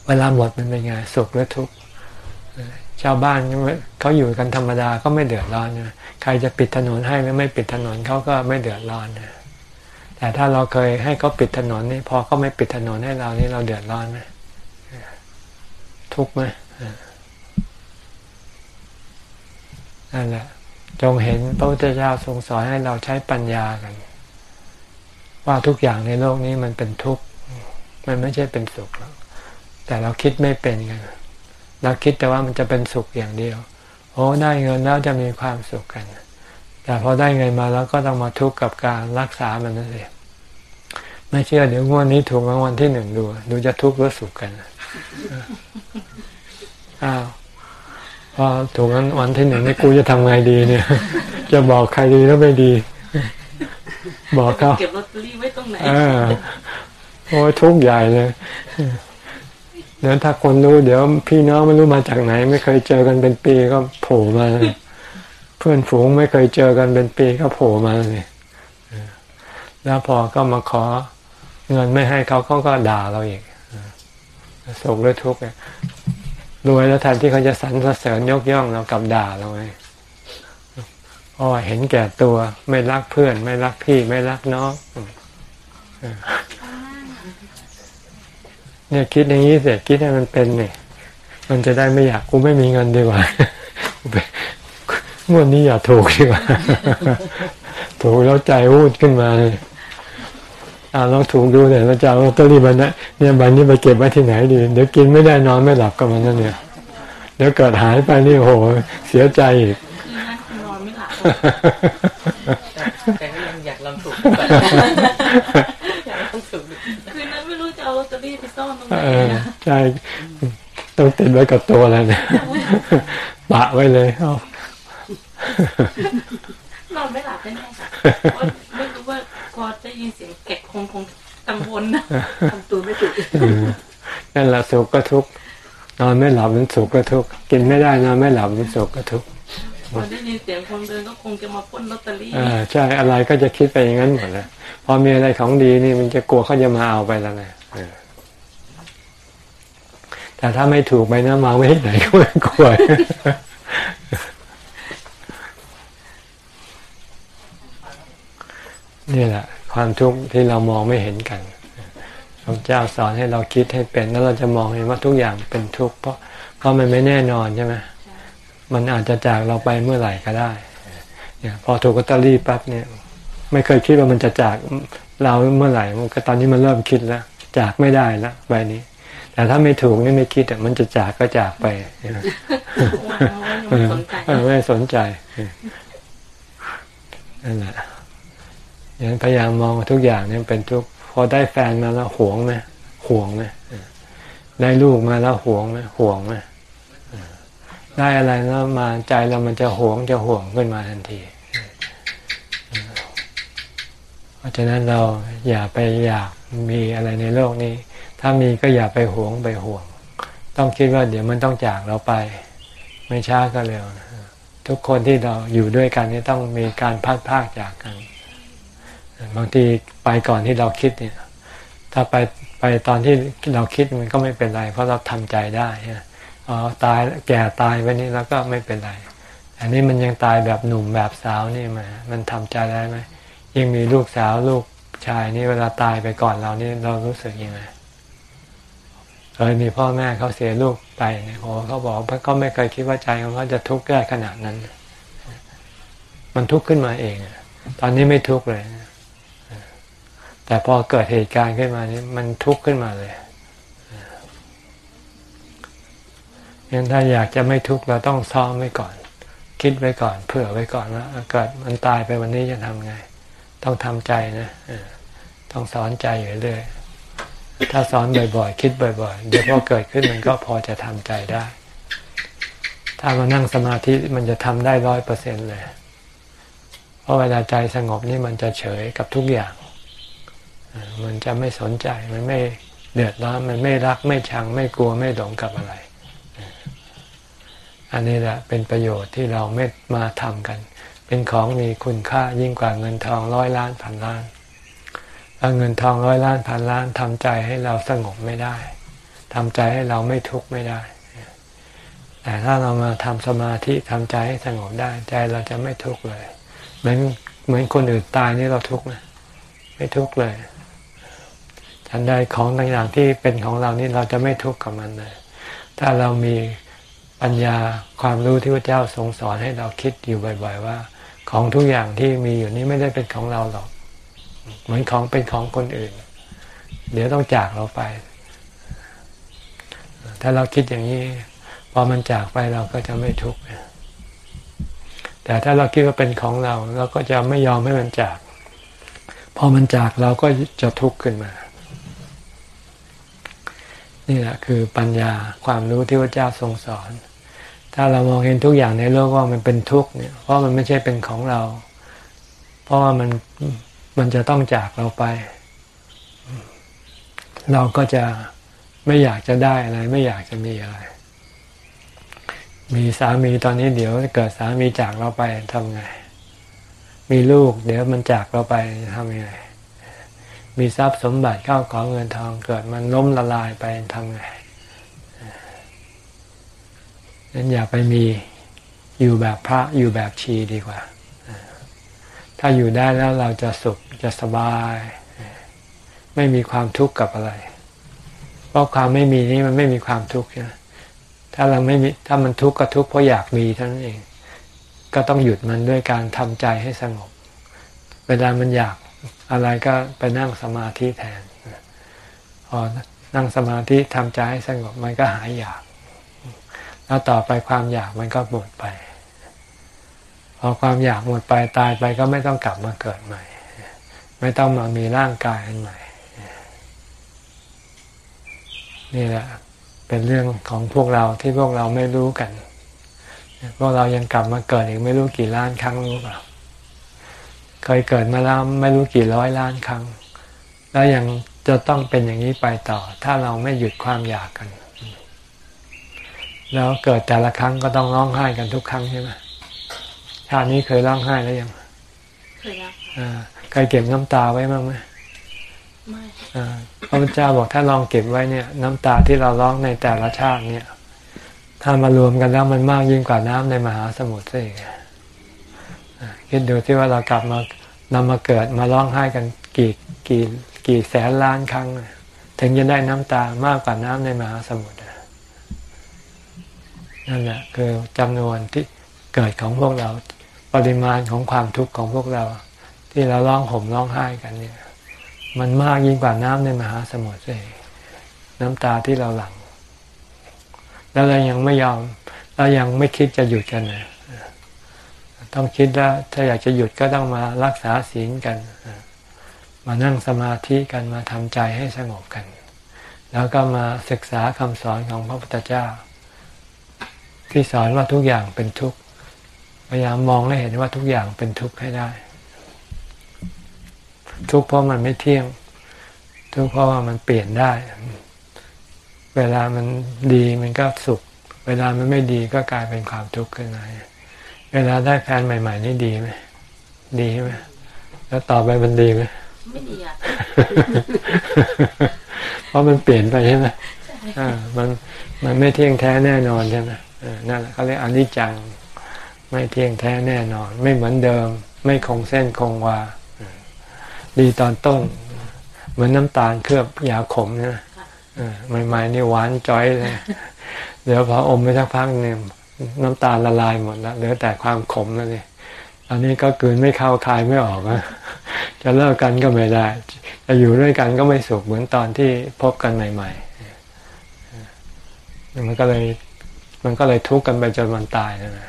เวลาหมดมันเป็นไงสุขหรือทุกข์ชาวบ้านเขาอยู่กันธรรมดาก็ไม่เดือดร้อนใครจะปิดถนนให้หรือไม่ปิดถนนเขาก็ไม่เดือดร้อนแต่ถ้าเราเคยให้เขาปิดถนนนี่พอเขาไม่ปิดถนนให้เรานี่เราเดือดร้อนไหมทุกข์ไหมนั่นแหละ จงเห็นพระพุทธเจ้าทรงสอนให้เราใช้ปัญญากัน ว่าทุกอย่างในโลกนี้มันเป็นทุกข์ มันไม่ใช่เป็นสุขหรอกแต่เราคิดไม่เป็นกันเราคิดแต่ว่ามันจะเป็นสุขอย่างเดียว โอ้ได้เงินแล้วจะมีความสุขกัน แต่พอได้เงินมาแล้วก็ต้องมาทุกข์กับการรักษามันนั่นเองไม่เชื่อเดี๋ยวงวดนี้ถูกรางวัลที่หนึ่งดู ดูจะทุกข์หรือสุขกันอ้าว พอถูกรางวัลที่หนึ่งนี่กูจะทำไงดีเนี่ย จะบอกใครดีแล้วไม่ดี บอกเขาเก็บลอตเตอรี่ไว้ตรงไหนโอ้ทุกข์ใหญ่เลยเดี๋ยวถ้าคนรู้เดี๋ยวพี่น้องไม่รู้มาจากไหน ไม่เคยเจอกันเป็นปีก็โผล่มา เพื่อนฝูงไม่เคยเจอกันเป็นปีก็โผล่มาเลยแล้วพอก็มาขอเงินไม่ให้เขาเขาก็ด่าเราอีกสุขหรือทุกข์ รวยแล้วแทนที่เขาจะสรรเสริญยกย่องเรากับด่าเราไงเพราะเห็นแก่ตัวไม่รักเพื่อน ไม่รักพี่ไม่รักน้องเนี่ยคิดอย่างนี้เสร็จคิดให้มันเป็นเนี่ยมันจะได้ไม่อยากกูไม่มีเงินดีกว่างวดนี้อย่าถูกดีกว่าถูกแล้วใจวูดขึ้นมาเลย อ่าลองถูกดูเนี่ยเราจะเอาลอตเตอรี่บันนี้เนี่ยบันนี้ไปเก็บไว้ที่ไหนดี เดี๋ยวกินไม่ได้นอนไม่หลับกับมันนั่นเนี่ย เดี๋ยวเกิดหายไปนี่โหเสียใจอีกนอนไม่หลับแต่ก็ยังอยากลองถูกใช่ต้องติดไว้กับตัวแล้วเนี่ยปะไว้เลยเอานอนไม่หลับแน่ไม่รู้ว่าพอจะ ยินเสียงแกะคงคงกังวลนะทำตัวไม่ถูกนั่นแหละสุขก็ทุกนอนไม่หลับมันสุขก็ทุกกินไม่ได้นอนไม่หลับมันสุขก็ทุกพอได้ยินเสียงคนเดินก็คงจะมาพ้นลอตเตอรี่อ่าใช่อะไรก็จะคิดไปอย่างนั้นหมดแล้วพอมีอะไรของดีนี่มันจะกลัวเขาจะมาเอาไปแล้วไงแต่ถ้าไม่ถูกไปนะมาไว้ไหนก็ไม่กลัวนี่แหละ ความทุกข์ที่เรามองไม่เห็นกันพระเจ้าสอนให้เราคิดให้เป็นแล้วเราจะมองเห็นว่าทุกอย่างเป็นทุกข์เพราะเพราะมันไม่แน่นอนใช่ไหมมันอาจจะจากเราไปเมื่อไหร่ก็ได้เนี่ยพอถูกกัตเตอรี่ปั๊บเนี่ย ไม่เคยคิดว่ามันจะจากเราเมื่อไหร่มันก็ตอนนี้มันเริ่มคิดแล้ว จากไม่ได้แล้วใบนี้ แต่ถ้าไม่ถูกนี่ไม่คิดอะมันจะจากก็จากไปไม่สนใจนั่นแหละ อย่างพยายามมองทุกอย่างเนี่ยเป็นทุกพอได้แฟนมาแล้วหวงไหมห่วงไหมได้ลูกมาแล้วหวงไหมห่วงไหมได้อะไรแล้วมาใจเรามันจะหวงจะห่วงขึ้นมาทันที เพราะฉะนั้นเราอย่าไปอยากมีอะไรในโลกนี้ ถ้ามีก็อย่าไปหวงไปห่วง ต้องคิดว่าเดี๋ยวมันต้องจากเราไป ไม่ช้าก็เร็ว ทุกคนที่เราอยู่ด้วยกันนี่ต้องมีการพัดพากจากกัน บางทีไปก่อนที่เราคิดเนี่ย ถ้าไปไปตอนที่เราคิดมันก็ไม่เป็นไร เพราะเราทำใจได้อ๋อตายแก่ตายไปนี่แล้วก็ไม่เป็นไร อันนี้มันยังตายแบบหนุ่มแบบสาวนี่มามันทำใจได้ไหมยังมีลูกสาวลูกชายนี่เวลาตายไปก่อนเรานี่เรารู้สึกยังไงเคยมีพ่อแม่เขาเสียลูกไปเนี่ยโอ้เขาบอกเขาไม่เคยคิดว่าใจของเขาจะทุกข์ได้ขนาดนั้น มันทุกข์ขึ้นมาเองตอนนี้ไม่ทุกข์เลย แต่พอเกิดเหตุการณ์ขึ้นมานี้มันทุกข์ขึ้นมาเลยงั้นถ้าอยากจะไม่ทุกข์เราต้องซ้อมไว้ก่อน คิดไว้ก่อนเผื่อไว้ก่อนว่าเกิดมันตายไปวันนี้จะทำไง ต้องทำใจนะต้องสอนใจอยู่เรื่อยถ้าสอนบ่อยๆ คิดบ่อยๆ เดี๋ยวพอเกิดขึ้นมันก็พอจะทำใจได้ ถ้ามานั่งสมาธิมันจะทำได้ร้อยเปอร์เซ็นเลย เพราะเวลาใจสงบนี่มันจะเฉยกับทุกอย่าง มันจะไม่สนใจมันไม่เดือดร้อนมันไม่รักไม่ชังไม่กลัวไม่หลงกับอะไร อันนี้แหละเป็นประโยชน์ที่เราไม่มาทำกัน เป็นของมีคุณค่ายิ่งกว่าเงินทองร้อยล้านพันล้านถ้าเงินทองร้อยล้านพันล้านทำใจให้เราสงบไม่ได้ทำใจให้เราไม่ทุกข์ไม่ได้ แต่ถ้าเรามาทำสมาธิทำใจให้สงบได้ ใจเราจะไม่ทุกข์เลย เหมือนเหมือนคนอื่นตายนี่เราทุกข์ไหมไม่ทุกข์เลย ฉันใดของต่างๆที่เป็นของเรานี่เราจะไม่ทุกข์กับมันเลยถ้าเรามีปัญญาความรู้ที่พระเจ้าทรงสอนให้เราคิดอยู่บ่อยๆว่า ของทุกอย่างที่มีอยู่นี้ไม่ได้เป็นของเราหรอก เหมือนของเป็นของคนอื่น เดี๋ยวต้องจากเราไป ถ้าเราคิดอย่างนี้พอมันจากไปเราก็จะไม่ทุกข์แต่ถ้าเราคิดว่าเป็นของเรา เราก็จะไม่ยอมให้มันจาก พอมันจากเราก็จะทุกข์ขึ้นมา นี่แหละคือปัญญาความรู้ที่พระเจ้าทรงสอน ถ้าเรามองเห็นทุกอย่างในโลกว่ามันเป็นทุกข์เนี่ย เพราะมันไม่ใช่เป็นของเรา เพราะว่ามันมันจะต้องจากเราไป เราก็จะไม่อยากจะได้อะไร ไม่อยากจะมีอะไร มีสามีตอนนี้เดี๋ยวเกิดสามีจากเราไปทำไง มีลูก เดี๋ยวมันจากเราไปทำยังไง มีทรัพย์สมบัติเข้าของเงินทองเกิดมันล้มละลายไปทำไงนั้นอย่าไปมีอยู่แบบพระอยู่แบบชีดีกว่า ถ้าอยู่ได้แล้วเราจะสุขจะสบาย ไม่มีความทุกข์กับอะไร เพราะความไม่มีนี้มันไม่มีความทุกข์ใช่ไหมถ้าเราไม่มีถ้ามันทุกข์ก็ทุกข์เพราะอยากมีเท่านั้นเอง ก็ต้องหยุดมันด้วยการทำใจให้สงบ เวลามันอยาก อะไรก็ไปนั่งสมาธิแทนพอนั่งสมาธิทำใจให้สงบมันก็หายอยาก แล้วต่อไปความอยากมันก็หมดไป พอความอยากหมดไปตายไปก็ไม่ต้องกลับมาเกิดใหม่ ไม่ต้องมามีร่างกายอันใหม่ นี่แหละเป็นเรื่องของพวกเราที่พวกเราไม่รู้กัน พวกเรายังกลับมาเกิดอีกไม่รู้กี่ล้านครั้งรู้เปล่า เคยเกิดมาแล้วไม่รู้กี่ร้อยล้านครั้ง แล้วยังจะต้องเป็นอย่างนี้ไปต่อ ถ้าเราไม่หยุดความอยากกัน แล้วเกิดแต่ละครั้งก็ต้องร้องไห้กันทุกครั้งใช่ไหมชาตินี้เคยร้องไห้แล้วยังเคยแล้วเคยเก็บน้ำตาไว้บ้างไหมไม่พระพุทธเจ้าบอกถ้าลองเก็บไว้เนี่ย น้ำตาที่เราร้องในแต่ละชาติเนี่ย ถ้ามารวมกันแล้วมันมากยิ่งกว่าน้ำในมหาสมุทรซะอีก คิดดูที่ว่าเรากลับมาเรามาเกิดมาร้องไห้กันกี่กี่กี่แสนล้านครั้ง ถึงจะได้น้ำตามากกว่าน้ำในมหาสมุทรนั่นแหละคือจำนวนที่เกิดของพวกเราปริมาณของความทุกข์ของพวกเรา ที่เราร้องห่มร้องไห้กันเนี่ย มันมากยิ่งกว่าน้ำในมหาสมุทรเลยน้ำตาที่เราหลั่งแล้วเรายังไม่ยอมเรายังไม่คิดจะหยุดกันนะ ต้องคิดว่าถ้าอยากจะหยุดก็ต้องมารักษาศีลกัน มานั่งสมาธิกันมาทำใจให้สงบกัน แล้วก็มาศึกษาคำสอนของพระพุทธเจ้า ที่สอนว่าทุกอย่างเป็นทุกข์พยายามมองให้เห็นว่าทุกอย่างเป็นทุกข์ให้ได้ ทุกข์เพราะมันไม่เที่ยง ทุกข์เพราะว่ามันเปลี่ยนได้ เวลามันดีมันก็สุข เวลามันไม่ดีก็กลายเป็นความทุกข์ขึ้นมา เวลาได้แฟนใหม่ ๆ นี่ดีไหมดีไหมแล้วต่อไปมันดีไหมไม่ดีอะเพราะมันเปลี่ยนไปใช่ไหมอ่ามันมันไม่เที่ยงแท้แน่นอนใช่ไหมนั่นแหละเขาเรียกอนิจจัง ไม่เที่ยงแท้แน่นอน ไม่เหมือนเดิม ไม่คงเส้นคงวาดีตอนต้น เหมือนน้ำตาลเคลือบยาขมนะใหม่ๆนี่หวานจ้อยเลย เดี๋ยวพออมไปสักพักเนี่ย น้ำตาลละลายหมดแล้วเหลือแต่ความขมแล้วนี่อันนี้ก็กืนไม่เข้าคายไม่ออกนะจะเลิกกันก็ไม่ได้ จะอยู่ด้วยกันก็ไม่สุขเหมือนตอนที่พบกันใหม่ๆมันก็เลยมันก็เลยทุกข์กันไปจนวันตายนะ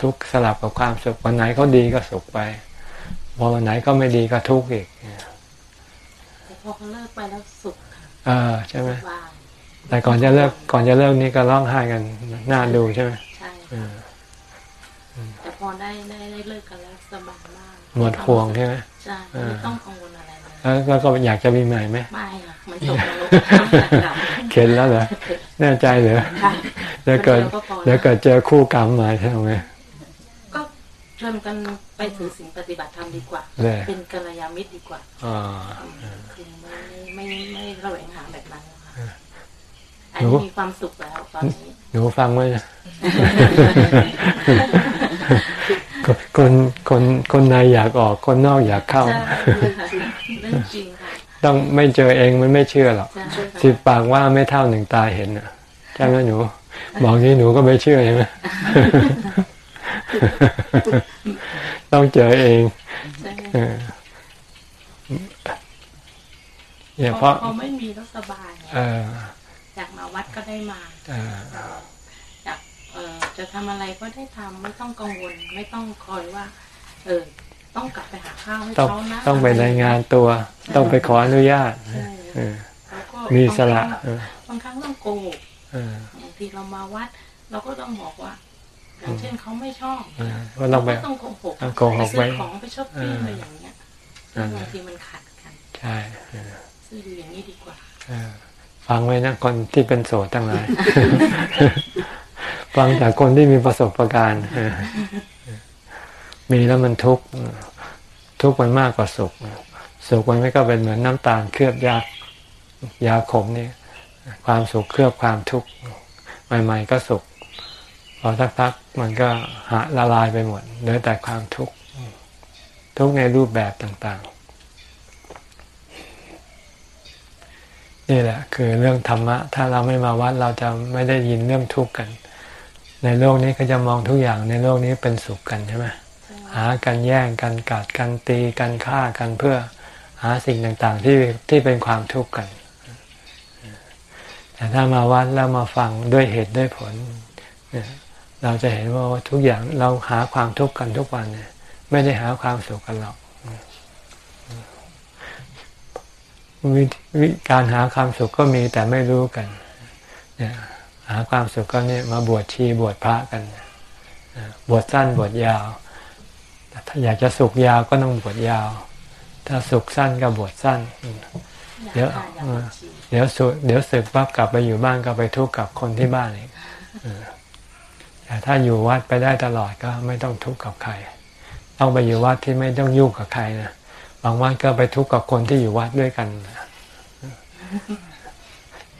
ทุกข์สลับกับความสุขวันไหนเขาดีก็สุขไปพอวันไหนก็ไม่ดีก็ทุกข์อีกแต่พอเขาเลิกไปแล้วสุขอ่าใช่ไหม แต่ก่อนจะเลิกก่อนจะเลิกนี่ก็ร้องไห้กันน่าดูใช่ไหมใช่แต่พอได้ได้ได้เลิกกันแล้วสบายมากหมดห่วงใช่ไหมใช่ไม่ต้องกังวลอะไรเลยแล้วก็อยากจะมีใหม่ไหมไม่ค่ะมันจบแล้วเข็นแล้วเหรอแน่ใจเหรอเดี๋ยวเกิดเดี๋ยวเกิดเจอคู่กรรมมาใช่ไหมชวนกันไปถือสิ่งปฏิบัติธรรมดีกว่า เป็นกัลยาณมิตรดีกว่าคือไม่ไม่ไม่ระแวงหาแบบนั้นค่ะ อันนี้มีความสุขแล้วตอนนี้หนูฟังไว้นะคนคนคนในอยากออกคนนอกอยากเข้าเรื่องจริงค่ะต้องไม่เจอเองมันไม่เชื่อหรอกสิบปากว่าไม่เท่าหนึ่งตาเห็นอะใช่ไหมหนูบอกนี้หนูก็ไม่เชื่อใช่ไหมต้องเจอเองเนี่ยเพราะเขาไม่มีแล้วสบายอ ยากมาวัดก็ได้มาอยากจะทำอะไรก็ได้ทำไม่ต้องกังวล ไม่ต้องคอยว่า เออ ต้องกลับไปหาข้าวให้เขานะต้องไปรายงานตัว ต้องไปขออนุญาตมีสละบางครั้งต้องโกหกบางทีเรามาวัด เราก็ต้องบอกว่าอย่างเช่นเขาไม่ชอบว่าต้องไปต้องโกหกโกหกไปของไปชอบปิ้งอะไรอย่างเงี้ยบางทีมันขัดกันใช่ซื้อดูอย่างนี้ดีกว่า ฟังไว้นะคนที่เป็นโสดตั้งหลาย ฟังจากคนที่มีประสบการณ์มีแล้วมันทุกข์ทุกข์มันมากกว่าสุขสุขมันไม่ก็เป็นเหมือนน้ำตาลเคลือบยายาขมนี่ความสุขเคลือบความทุกข์ใหม่ๆก็สุขพอสักพักมันก็หาละลายไปหมดเหลือแต่ความทุกข์ทุกในรูปแบบต่างๆ นี่แหละ คือเรื่องธรรมะ ถ้าเราไม่มาวัดเราจะไม่ได้ยินเรื่องทุกข์กัน ในโลกนี้ก็จะมองทุกอย่างในโลกนี้เป็นสุขกันใช่ไหมหากันแย่งกันกัดกันตีกันฆ่ากันเพื่อหาสิ่งต่างๆ ที่ที่เป็นความทุกข์กัน แต่ถ้ามาวัดแล้วมาฟังด้วยเหตุด้วยผล เราจะเห็นว่าทุกอย่างเราหาความทุกข์กันทุกวันเนี่ยไม่ได้หาความสุขกันหรอก วิการหาความสุขก็มีแต่ไม่รู้กันเนี่ยหาความสุขก็เนี่ยมาบวชชีบวชพระกันบวชสั้นบวชยาวถ้าอยากจะสุขยาวก็ต้องบวชยาว ถ้าสุขสั้นก็บวชสั้น เดี๋ยวเดี๋ยวสุเดี๋ยวสึกปั๊บกลับไปอยู่บ้านก็ไปทุกข์กับคนที่บ้านอีกแต่ถ้าอยู่วัดไปได้ตลอดก็ไม่ต้องทุกข์กับใคร ต้องไปอยู่วัดที่ไม่ต้องยุ่งกับใครนะ บางวันก็ไปทุกข์กับคนที่อยู่วัดด้วยกัน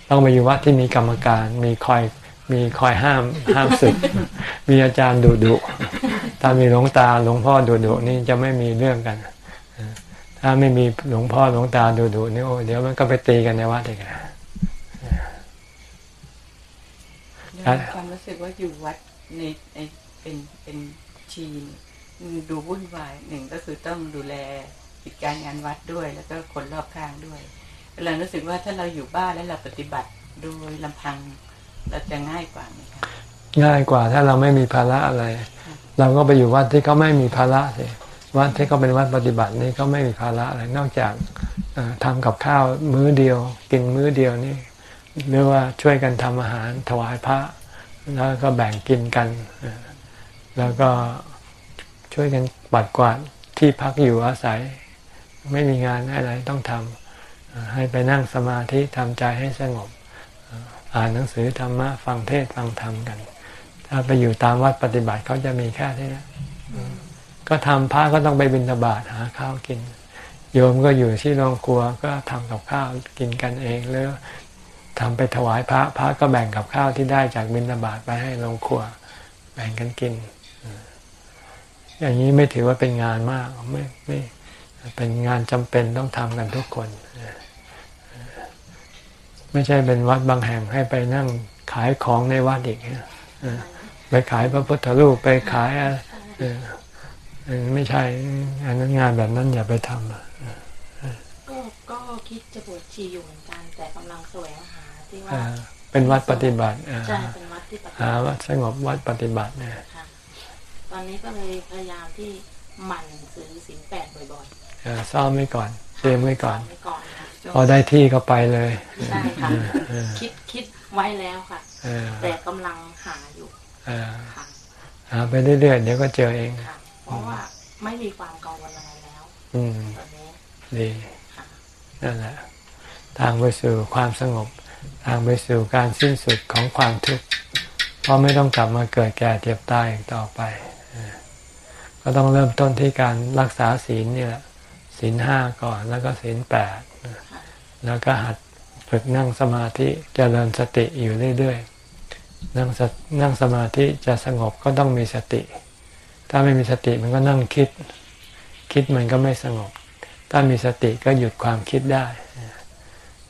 ต้องไปอยู่วัดที่มีกรรมการ มีคอยมีคอยห้ามห้ามศึก มีอาจารย์ดุดุถ้ามีหลวงตาหลวงพ่อดุดุนี่จะไม่มีเรื่องกัน ถ้าไม่มีหลวงพ่อหลวงตาดุดุนี่โอ้เดี๋ยวมันก็ไปตีกันในวัดอีกนะความรู้สึกว่าอยู่วัดในในเป็นเป็นชีนดูวุ่นวายหนึ่งก็คือต้องดูแล กิจการงานวัดด้วย แล้วก็คนรอบข้างด้วยเรารู้สึกว่าถ้าเราอยู่บ้านแล้วเราปฏิบัติโดยลำพังเราจะง่ายกว่าไหมคะง่ายกว่าถ้าเราไม่มีภาระอะไร เราก็ไปอยู่วัดที่เขาไม่มีภาระสิวัดที่เขาเป็นวัดปฏิบัตินี่เขาไม่มีภาระอะไรนอกจากทำกับข้าวมื้อเดียว กินมื้อเดียวนี่หรือว่าช่วยกันทำอาหารถวายพระแล้วก็แบ่งกินกัน แล้วก็ช่วยกันปัดกวาดที่พักอยู่อาศัย ไม่มีงานอะไรต้องทำให้ไปนั่งสมาธิทำใจให้สงบ อ่านหนังสือธรรมะฟังเทศฟังธรรมกัน ถ้าไปอยู่ตามวัดปฏิบัติเขาจะมีแค่ที่นี้ก็ทำพระก็ต้องไปบิณฑบาตหาข้าวกิน โยมก็อยู่ที่โรงครัวก็ทำกับข้าวกินกันเองหรือทำไปถวายพระพระก็แบ่งกับข้าวที่ได้จากบิณฑบาตไปให้โรงครัว แบ่งกันกินอย่างนี้ไม่ถือว่าเป็นงานมากไม่ไม่ เป็นงานจำเป็นต้องทำกันทุกคน ไม่ใช่เป็นวัดบางแห่งให้ไปนั่งขายของในวัดอีกไปขายพระพุทธรูปไปขายไม่ใช่อันนั้นงานแบบนั้นอย่าไปทำก็ก็คิดจะบวชชีอยู่เหมือนกันแต่กำลังแสวงหาที่ว่าเป็นวัดปฏิบัติใช่เป็นวัดที่ปฏิบัติหาวัดสงบวัดปฏิบัติเนี่ยตอนนี้ก็เลยพยายามที่หมั่นซื้อสินแปดบ่อยๆ ซ้อมไว้ก่อน เตรียมไว้ก่อน พอได้ที่ก็ไปเลยใช่ค่ะคิดคิดไว้แล้วค่ะแต่กำลังหาอยู่หาไปเรื่อยๆเดี๋ยวก็เจอเองเพราะว่าไม่มีความกังวลอะไรแล้วอืมดีนั่นแหละทางไปสู่ความสงบ ทางไปสู่การสิ้นสุดของความทุกข์เพราะไม่ต้องกลับมาเกิดแก่เจ็บตายอีกต่อไปก็ต้องเริ่มต้นที่การรักษาศีลนี่แหละ ศีลห้าก่อนแล้วก็ศีลแปดแล้วก็หัดฝึกนั่งสมาธิจเจริญสติอยู่เรื่อยๆนั่งนั่งสมาธิจะสงบก็ต้องมีสติ ถ้าไม่มีสติมันก็นั่งคิด คิดมันก็ไม่สงบ ถ้ามีสติก็หยุดความคิดได้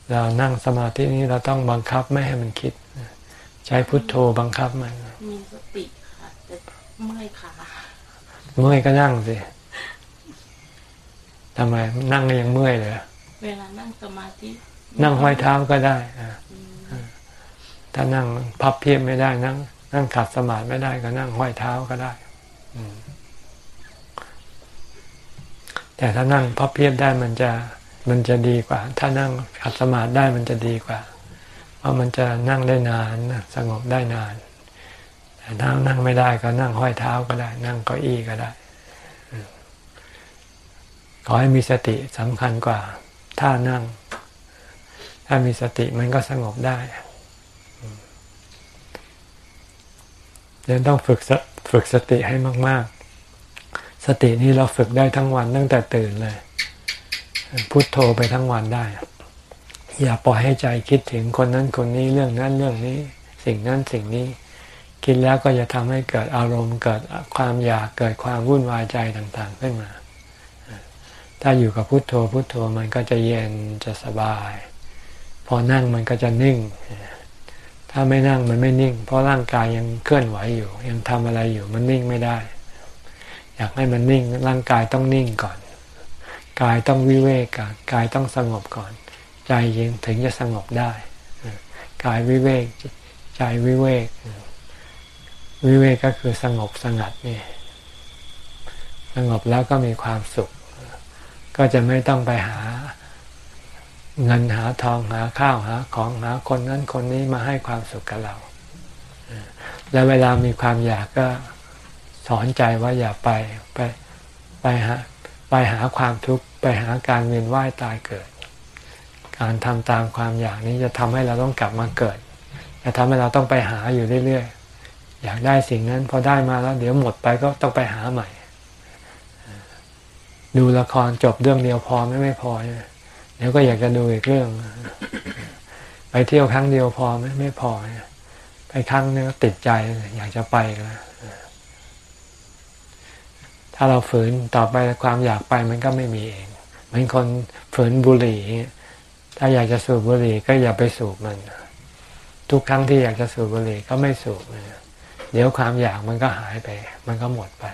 เรานั่งสมาธินี้เราต้องบังคับไม่ให้มันคิด ใช้พุทโธบังคับมัน มีสติค่ะแต่เมื่อยขาเมื่อยก็นั่งสิ ทำไมนั่งยังเมื่อยเลยเวลานั่งสมาธินั่งห้อยเท้าก็ได้ถ้านั่งพับเพียบไม่ได้นั่ง นั่งขัดสมาธิไม่ได้ก็นั่งห้อยเท้าก็ได้แต่ถ้านั่งพับเพียบได้มันจะมันจะดีกว่า ถ้านั่งขัดสมาธิได้มันจะดีกว่า เพราะมันจะนั่งได้นานสงบได้นานแต่นั่งนั่งไม่ได้ก็นั่งห้อยเท้าก็ได้ นั่งเก้าอี้ก็ได้ ขอให้มีสติสำคัญกว่าท่านั่ง ถ้ามีสติมันก็สงบได้เดี๋ยวต้องฝึกฝึกสติให้มาก ๆ สตินี้เราฝึกได้ทั้งวันตั้งแต่ตื่นเลย พุโทโธไปทั้งวันได้ อย่าปล่อยให้ใจคิดถึงคนนั้นคนนี้เรื่องนั้นเรื่องนี้ สิ่งนั้นสิ่งนี้ คิดแล้วก็จะทำให้เกิดอารมณ์เกิดความอยากเกิดความวุ่นวายใจต่าง ๆ ขึ้นมา ถ้าอยู่กับพุทโธพุทโธมันก็จะเย็นจะสบาย พอนั่งมันก็จะนิ่ง ถ้าไม่นั่งมันไม่นิ่ง เพราะร่างกายยังเคลื่อนไหวอยู่ ยังทำอะไรอยู่มันนิ่งไม่ได้ อยากให้มันนิ่งร่างกายต้องนิ่งก่อน กายต้องวิเวกก่อนกายต้องสงบก่อน ใจยังถึงจะสงบได้ กายวิเวกใจวิเวก วิเวกก็คือสงบสงัดนี่สงบแล้วก็มีความสุข ก็จะไม่ต้องไปหา เงินหาทองหาข้าวหาของหาคนนั้นคนนี้มาให้ความสุขกับเรา แล้วเวลามีความอยากก็สอนใจว่าอย่าไปไปไปหาไปหาความทุกข์ไปหาการเวียนว่ายตายเกิด การทำตามความอยากนี้จะทำให้เราต้องกลับมาเกิดจะทำให้เราต้องไปหาอยู่เรื่อยๆอยากได้สิ่งนั้นพอได้มาแล้ว เดี๋ยวหมดไปก็ต้องไปหาใหม่ ดูละครจบเรื่องเดียวพอไม่ไม่พอเนี่ยเดี๋ยวก็อยากจะดูอีกเรื่อง ไปเที่ยวครั้งเดียวพอไม่ไม่พอเนี่ยไปครั้งนึงติดใจอยากจะไปแล้วถ้าเราฝืนต่อไปความอยากไปมันก็ไม่มีเอง เหมือนคนฝืนบุหรี่ ถ้าอยากจะสูบบุหรี่ก็อย่าไปสูบมัน ทุกครั้งที่อยากจะสูบบุหรี่ก็ไม่สูบเดี๋ยวความอยากมันก็หายไป มันก็หมดไป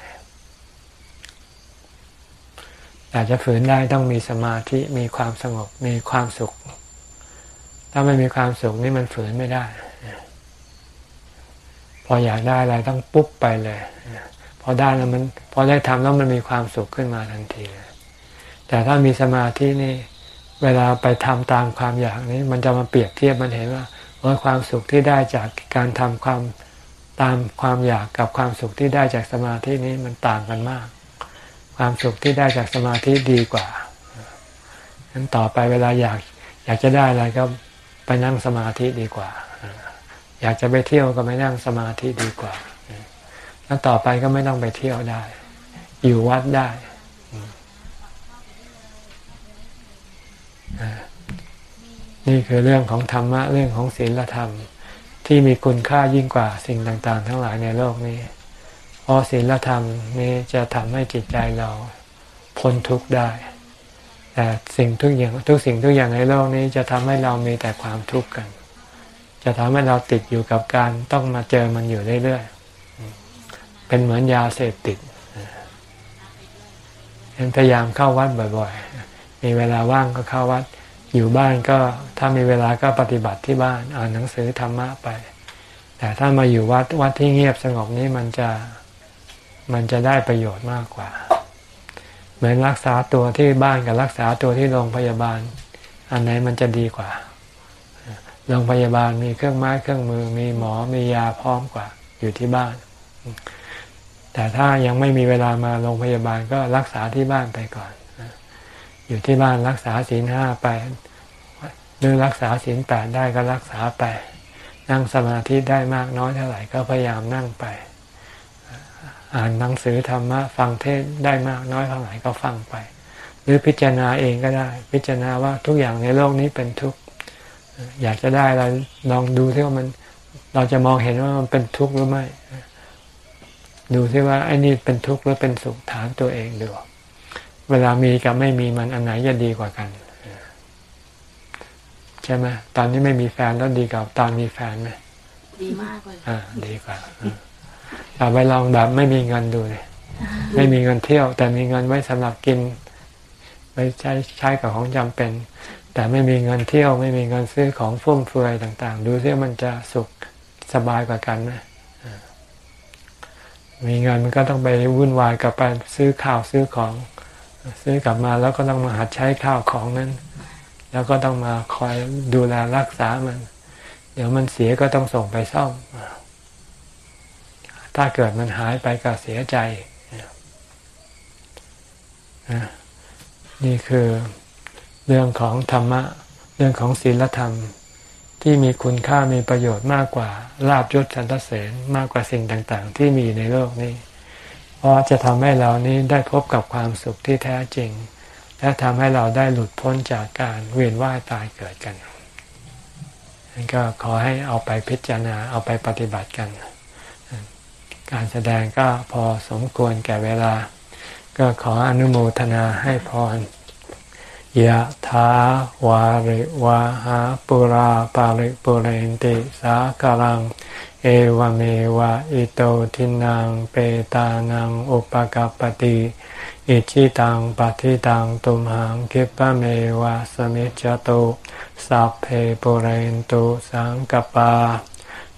แต่จะฝืนได้ต้องมีสมาธิมีความสงบมีความสุข ถ้าไม่มีความสุขนี่มันฝืนไม่ได้ พออยากได้อะไรต้องปุ๊บไปเลยพอได้แล้วมันพอได้ทำแล้วมันมีความสุขขึ้นมาทันทีเลยแต่ถ้ามีสมาธินี่ เวลาไปทำตามความอยากนี้ มันจะมาเปรียบเทียบมันเห็นว่าว่าความสุขที่ได้จากการทำความตามความอยากกับความสุขที่ได้จากสมาธินี้มันต่างกันมาก ความสุขที่ได้จากสมาธิดีกว่าฉะนั้นต่อไปเวลาอยากอยากจะได้อะไรก็ไปนั่งสมาธิดีกว่า อยากจะไปเที่ยวก็ไปนั่งสมาธิดีกว่า แล้วต่อไปก็ไม่ต้องไปเที่ยวได้ อยู่วัดได้นี่คือเรื่องของธรรมะ เรื่องของศีลธรรม ที่มีคุณค่ายิ่งกว่าสิ่งต่าง ๆ ทั้งหลายในโลกนี้ เพราะศีลธรรมนี้จะทำให้จิตใจเราพ้นทุกข์ได้ แต่สิ่งทุกอย่างทุกสิ่งทุกอย่างในโลกนี้จะทำให้เรามีแต่ความทุกข์กัน จะทำให้เราติดอยู่กับการต้องมาเจอมันอยู่เรื่อยๆ เป็นเหมือนยาเสพติดพยายามเข้าวัดบ่อยๆ มีเวลาว่างก็เข้าวัด อยู่บ้านก็ถ้ามีเวลาก็ปฏิบัติที่บ้าน อ่านหนังสือธรรมะไป แต่ถ้ามาอยู่วัดวัดที่เงียบสงบนี้มันจะ มันจะได้ประโยชน์มากกว่า เหมือนรักษาตัวที่บ้านกับรักษาตัวที่โรงพยาบาล อันไหนมันจะดีกว่า โรงพยาบาลมีเครื่องไม้เครื่องมือ มีหมอมียาพร้อมกว่า อยู่ที่บ้าน แต่ถ้ายังไม่มีเวลามาโรงพยาบาลก็รักษาที่บ้านไปก่อน อยู่ที่บ้านรักษาศีลห้าไปหรือรักษาศีลแปดได้ก็รักษาไป นั่งสมาธิได้มากน้อยเท่าไหร่ก็พยายามนั่งไป อ่านหนังสือธรรมะฟังเทศได้มากน้อยเท่าไหร่ก็ฟังไป หรือพิจารณาเองก็ได้ พิจารณาว่าทุกอย่างในโลกนี้เป็นทุกข์อยากจะได้เราลองดูที่ว่ามันเราจะมองเห็นว่ามันเป็นทุกข์หรือไม่ ดูที่ว่าไอ้นี่เป็นทุกข์หรือเป็นสุขถามตัวเองดูเวลามีกับไม่มีมันอันไหนจะดีกว่ากันใช่ไหมตอนนี้ไม่มีแฟนแล้วดีกว่าตอนมีแฟนไหมดีมากเลยอ่าดีกว่า แต่ไปลองแบบไม่มีเงินดูเลยไม่มีเงินเที่ยว แต่มีเงินไว้สำหรับกินไว้ใช้ใช้กับของจำเป็น แต่ไม่มีเงินเที่ยว ไม่มีเงินซื้อของฟุ่มเฟือยต่าง ๆ ดูซิมันจะสุขสบายกว่ากันไหมมีเงินมันก็ต้องไปวุ่นวายกับไปซื้อข้าวซื้อของ ซื้อกลับมาแล้วก็ต้องมาหัดใช้ข้าวของนั้น แล้วก็ต้องมาคอยดูแลรักษามัน เดี๋ยวมันเสียก็ต้องส่งไปซ่อม ถ้าเกิดมันหายไปก็เสียใจนี่คือเรื่องของธรรมะ เรื่องของศีลธรรม ที่มีคุณค่ามีประโยชน์มากกว่าลาบยศสรรเสริญมากกว่าสิ่งต่างๆ ที่มีในโลกนี้ เพราะจะทำให้เรานี้ได้พบกับความสุขที่แท้จริง และทำให้เราได้หลุดพ้นจากการเวียนว่ายตายเกิดกันนั่นก็ขอให้เอาไปพิจารณาเอาไปปฏิบัติกัน การแสดงก็พอสมควรแก่เวลา ก็ขออนุโมทนาให้พรยะถาวาริวาหาปุราปาริปุเรนติสากลัง เอวเมวะอิโตทินังเปตานังอุปกัปติอิชิตังปฏิตังตุมหังคิปะเมวะสมิจจตุสัพเพปุเรนตุสังกปา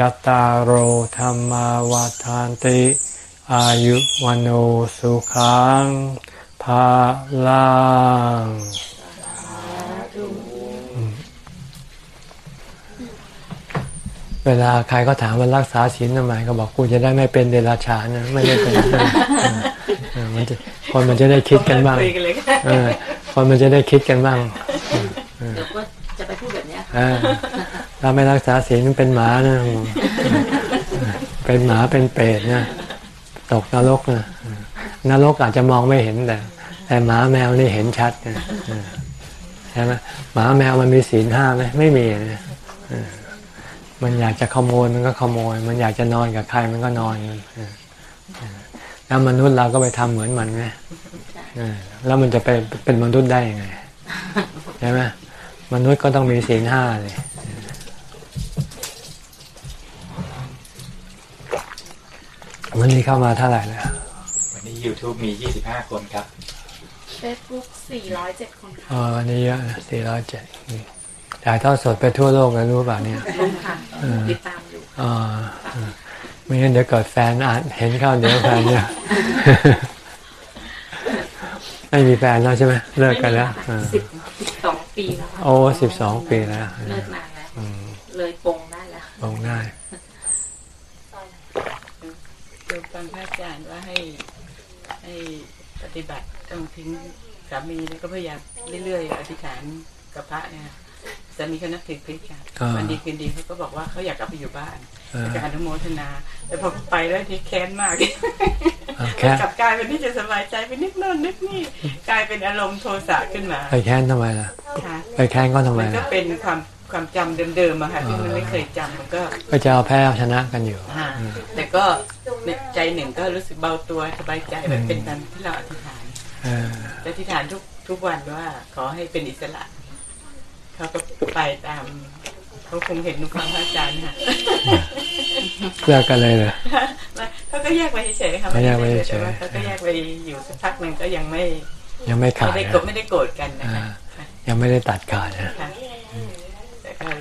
จตารโหธรรมาวาทานติ อายุวันโอสุขังภาลังเวลาใครก็ถามว่ารักษาศีลทำไมก็บอกกูจะได้ไม่เป็นเดรัจฉานนะไม่ได้เป็นเออเออมันจะคนมันจะได้คิดกันบ้างคุยกันเลยค่ะเออคนมันจะได้คิดกันบ้างเดี๋ยวก็จะไปพูดแบบเนี้ยค่ะเออ ถ้าไม่รักษาศีลมันเป็นหมานะเป็นหมาเป็นเปรตนะตกนรกนะนรกอาจจะมองไม่เห็นแต่แต่หมาแมวนี่เห็นชัดนะใช่ไหมหมาแมวมันมีศีลห้าไหมไม่มีนะมันอยากจะขโมยมันก็ขโมย มันอยากจะนอนกับใครมันก็นอนแล้วมนุษย์เราก็ไปทำเหมือนมันไงแล้วมันจะไปเป็นมนุษย์ได้ยังไงใช่ไหมมนุษย์ก็ต้องมีศีลห้าเลย วันนี้เข้ามาเท่าไหร่แล้ววันนี้ YouTube มี 25 คนครับเฟซบุ๊ก407 คนค่ะอ๋อวันนี้เยอะนะสี่ร้อยเจ็ดถ่ายทอดสดไปทั่วโลกเลยรู้ป่ะเนี่ยลงค่ะติดตามอยู่อ๋อเออไม่งั้นเดี๋ยวเกิดแฟนอ่านเห็นเข้าเดี๋ยวแฟนเนี่ยไม่มีแฟนแล้วใช่ไหมเลิกกันแล้วอ่าสิบสิบสองปีแล้วค่ะโอ้สิบสองปีแล้วเลิกนานแล้วอืมเลยปลงได้แล้วลงได้ โยมฟังพระอาจารย์ว่าให้ให้ปฏิบัติต้องทิ้งสามีแล้วก็พยายามเรื่อยๆอธิษฐานกับพระเนี่ยสามีเขานับถือคริสต์ค่ะอ่าวันดีคืนดีเขาก็บอกว่าเขาอยากกลับไปอยู่บ้านเออจะอนุโมทนา แต่พอไปแล้วที่แค้นมากอ่าแค่กลับกลายเป็นที่จะสบายใจไปนิดโน่นนิดนี่กลายเป็นอารมณ์โทสะขึ้นมา ไปแค้นทำไมล่ะค่ะไปแค้นก็ทำไมมันก็ล่ะเป็นความความจำเดิมๆอะค่ะที่มันไม่เคยจำมันก็ก็จะเอาแพ้เอาชนะกันอยู่อ่าแต่ก็ ในใจหนึ่งก็รู้สึกเบาตัวสบายใจแบบเป็นการที่เราอธิษฐานเอออธิษฐานทุกทุกวันว่า ขอให้เป็นอิสระเขาก็ไปตามเขาคงเห็นนุความพระอาจารย์ค่ะเลิกกันเลยเหรอเขาก็แยกไปเฉยๆค่ะเขาแยกไปเฉยๆแต่ว่าเขาก็แยกไปอยู่สักพักหนึ่งก็ยังไม่ ยังไม่ขาไม่ดได้นะโกรธไม่ได้โกรธกันนะคะอ่ายังไม่ได้ตัดขาดนะค่ะแต่ก็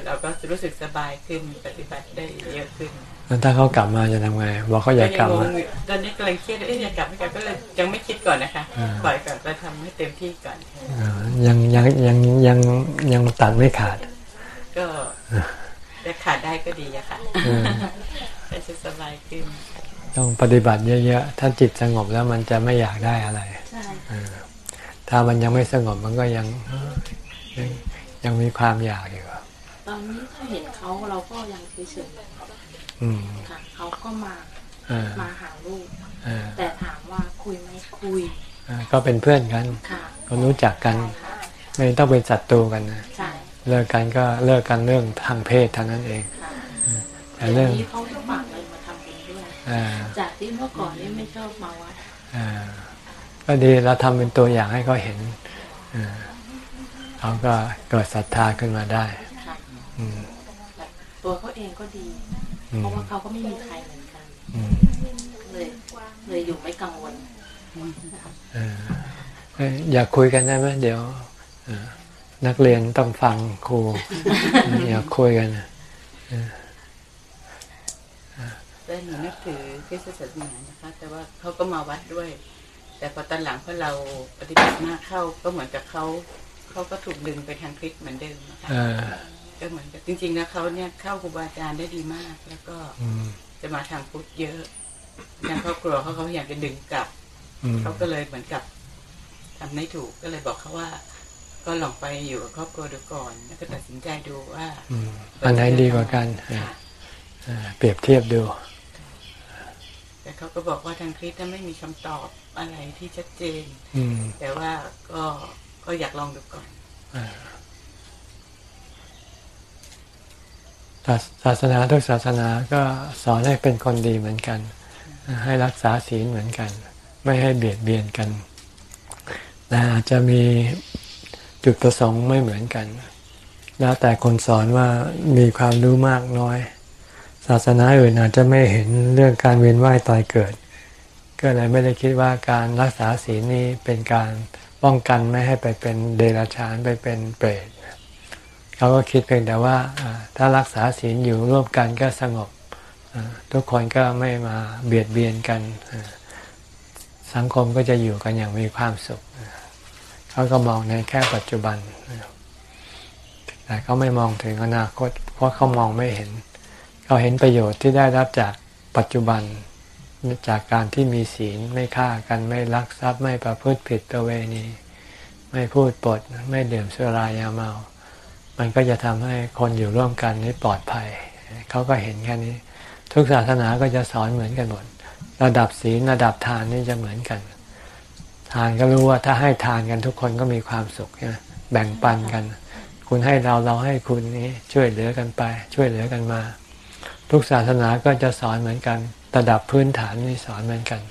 เราก็รู้สึกสบายขึ้นปฏิบัติได้เยอะขึ้นแล้วถ้าเขากลับมาจะทำไงบอกเขาอยากกลับงมางอยู่ตอนนี้กำลังเครียดเอ๊ะอยากกลับไม่กลับก็เลยยังไม่คิดก่อนนะคะอ่าปล่อยก่อนเราทำให้เต็มที่ก่อนอ่ายังยังยังยังยังตัดไม่ขาด ก็จะขาดได้ก็ดีอะค่ะเออก็จะสบายขึ้นต้องปฏิบัติเยอะๆ ถ้าจิตสงบแล้วมันจะไม่อยากได้อะไรใช่เออถ้ามันยังไม่สงบมันก็ยังยังยังมีความอยากอยู่ ตอนนี้ถ้าเห็นเขาเราก็ยังเฉยอืมๆค่ะเขาก็มาเออมาหาลูกเออแต่ถามว่าคุยไหมคุยเออก็เป็นเพื่อนกันค่ะก็รู้จักกันใช่ค่ะไม่ต้องเป็นศัตรูกันนะใช่เลิกกันก็เลิกกันเรื่องทางเพศเท่านั้นเองค่ะแต่เรื่องนี้เขาจะฝากเงินมาทำบุญด้วยเออจากที่เมื่อก่อนนี่ไม่ชอบมาวัดเออก็ดีเราทำเป็นตัวอย่างให้เขาเห็นเออเขาก็เกิดศรัทธาขึ้นมาได้ค่ะอืมแบบ ตัวเขาเองก็ดีอืมเพราะว่าเขาก็ไม่มีใครเหมือนกันอืมเลยเลยอยู่ไม่กังวลเออเอ้ยอยากคุยกันได้ไหมเดี๋ยวเออนักเรียนต้องฟังครูอยากคุยกันนะแต่หนูนับถือคริสตศาสนานะคะ แต่ว่าเขาก็มาวัดด้วย แต่พอตอนหลังพอเราปฏิบัติมากเข้าก็เหมือนกับเขาเขาก็ถูกดึงไปทางคริสต์เหมือนเดิมนะคะเออ ก็เหมือนกับจริงๆแล้วเขาเนี่ยเข้าครูบาอาจารย์ได้ดีมาก แล้วก็อืมจะมาทางพุทธเยอะทางครอบครัวเขาเขาพยายามจะดึงกลับอืมเขาก็เลยเหมือนกับทำไม่ถูกก็เลยบอกเขาว่า ก็ลองไปอยู่กับครอบครัวดูก่อนแล้วก็ตัดสินใจดูว่าอืมอันไหนดีกว่ากันเออค่ะเออเปรียบเทียบดู แต่เขาก็บอกว่าทางคริสต์นั้นไม่มีคำตอบอะไรที่ชัดเจนอืมแต่ว่าก็ก็อยากลองดูก่อน ศาสนาทุกศาสนาก็สอนให้เป็นคนดีเหมือนกัน ให้รักษาศีลเหมือนกัน ไม่ให้เบียดเบียนกันแต่อาจจะมีจุดประสงค์ไม่เหมือนกัน แล้วแต่คนสอนว่ามีความรู้มากน้อย ศาสนาอื่นอาจจะไม่เห็นเรื่องการเวียนว่ายตายเกิด ก็เลยไม่ได้คิดว่าการรักษาศีลนี้เป็นการป้องกันไม่ให้ไปเป็นเดรัจฉานไปเป็นเปรต เขาก็คิดเพียงแต่ว่าถ้ารักษาศีลอยู่ร่วมกันก็สงบทุกคนก็ไม่มาเบียดเบียนกัน สังคมก็จะอยู่กันอย่างมีความสุข เขาก็มองในแค่ปัจจุบัน แต่เขาไม่มองถึงอนาคต เพราะเขามองไม่เห็น เขาเห็นประโยชน์ที่ได้รับจากปัจจุบันจากการที่มีศีลไม่ฆ่ากันไม่ลักทรัพย์ไม่ประพฤติผิดประเวณี ไม่พูดปด ไม่ดื่มสุรายาเมา มันก็จะทำให้คนอยู่ร่วมกันนี้ปลอดภัย เขาก็เห็นแค่นี้ ทุกศาสนาก็จะสอนเหมือนกันหมด ระดับศีลระดับทานนี่จะเหมือนกัน ทานก็รู้ว่าถ้าให้ทานกันทุกคนก็มีความสุขใช่ไหมแบ่งปันกัน คุณให้เราเราให้คุณนี้ช่วยเหลือกันไป ช่วยเหลือกันมา ทุกศาสนาก็จะสอนเหมือนกัน ระดับพื้นฐานนี่สอนเหมือนกัน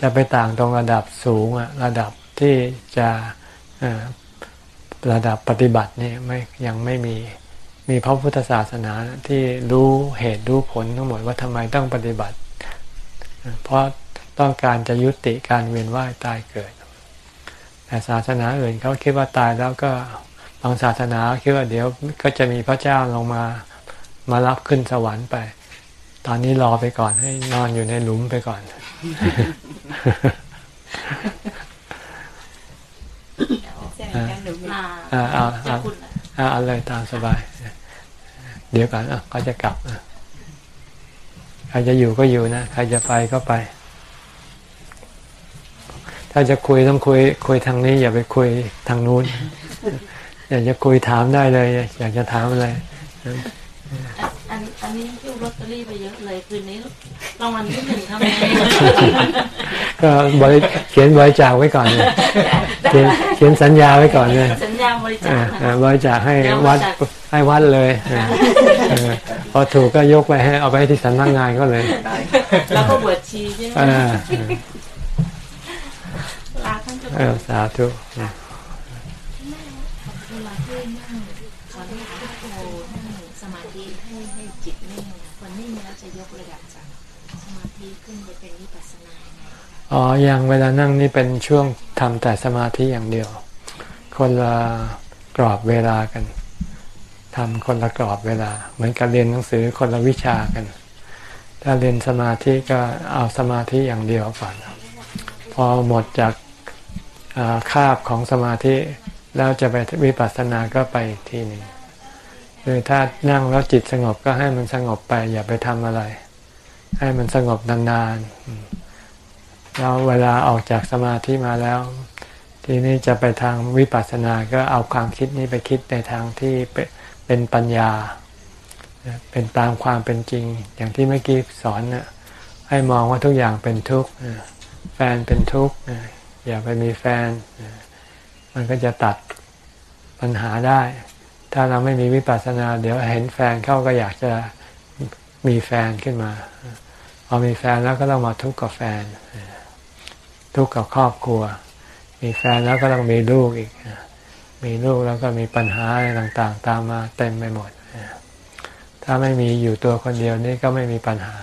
จะไปต่างตรงระดับสูงอะระดับที่จะ ระดับปฏิบัติเนี่ไม่ยังไม่มีมีพระพุทธศาสนาที่รู้เหตุรู้ผลทั้งหมดว่าทำไมต้องปฏิบัติ เพราะต้องการจะยุติการเวียนว่ายตายเกิด แต่ศาสนาอื่นเขาคิดว่าตายแล้วก็บางศาสนาคิดว่าเดี๋ยวก็จะมีพระเจ้าลงมามารับขึ้นสวรรค์ไป ตอนนี้รอไปก่อนให้นอนอยู่ในหลุมไปก่อน อ่าเอาเอาเอาเอาเลยตามสบาย เดี๋ยวก่อนอะก็จะกลับอะใครจะอยู่ก็อยู่นะใครจะไปก็ไป ถ้าจะคุยต้องคุย คุยทางนี้ อย่าไปคุยทางนู้นอยากจะคุยถามได้เลย อยากจะถามอะไรอันอันนี้ที่ลอตเตอรี่ไปเยอะเลยคืนนี้ รางวัลที่หนึ่งทำไมก็บริเขียนบริจาคไว้ก่อนเลยเขียนเขียนสัญญาไว้ก่อนเลยสัญญาบริจาคบริจาคให้วัดให้วัดเลยพอถูกก็ยกไปให้เอาไปที่สำนักงานก็เลย แล้วก็บวชชีใช่ไหมลาท่านเออสาธุ อ๋อยังเวลานั่งนี่เป็นช่วงทำแต่สมาธิอย่างเดียว คนละกรอบเวลากันทำคนละกรอบเวลา เหมือนกับเรียนหนังสือคนละวิชากัน ถ้าเรียนสมาธิก็เอาสมาธิอย่างเดียวก่อนพอหมดจากคาบของสมาธิแล้วจะไปวิปัสสนาก็ไปทีหนึ่งคือถ้านั่งแล้วจิตสงบก็ให้มันสงบไป อย่าไปทำอะไร ให้มันสงบนานๆ แล้วเวลาออกจากสมาธิมาแล้ว ทีนี้จะไปทางวิปัสสนาก็เอาความคิดนี้ไปคิดในทางที่เป็นปัญญา เป็นตามความเป็นจริง อย่างที่เมื่อกี้สอนนะให้มองว่าทุกอย่างเป็นทุกข์แฟนเป็นทุกข์อย่าไปมีแฟน มันก็จะตัดปัญหาได้ ถ้าเราไม่มีวิปัสสนา เดี๋ยวเห็นแฟนเข้าก็อยากจะมีแฟนขึ้นมาพอมีแฟนแล้วก็ต้องมาทุกข์กับแฟน ทุกข์กับครอบครัว มีแฟนแล้วก็ต้องมีลูกอีก มีลูกแล้วก็มีปัญหาอะไรต่างๆ ตามมาเต็มไปหมด ถ้าไม่มีอยู่ตัวคนเดียวนี่ก็ไม่มีปัญหา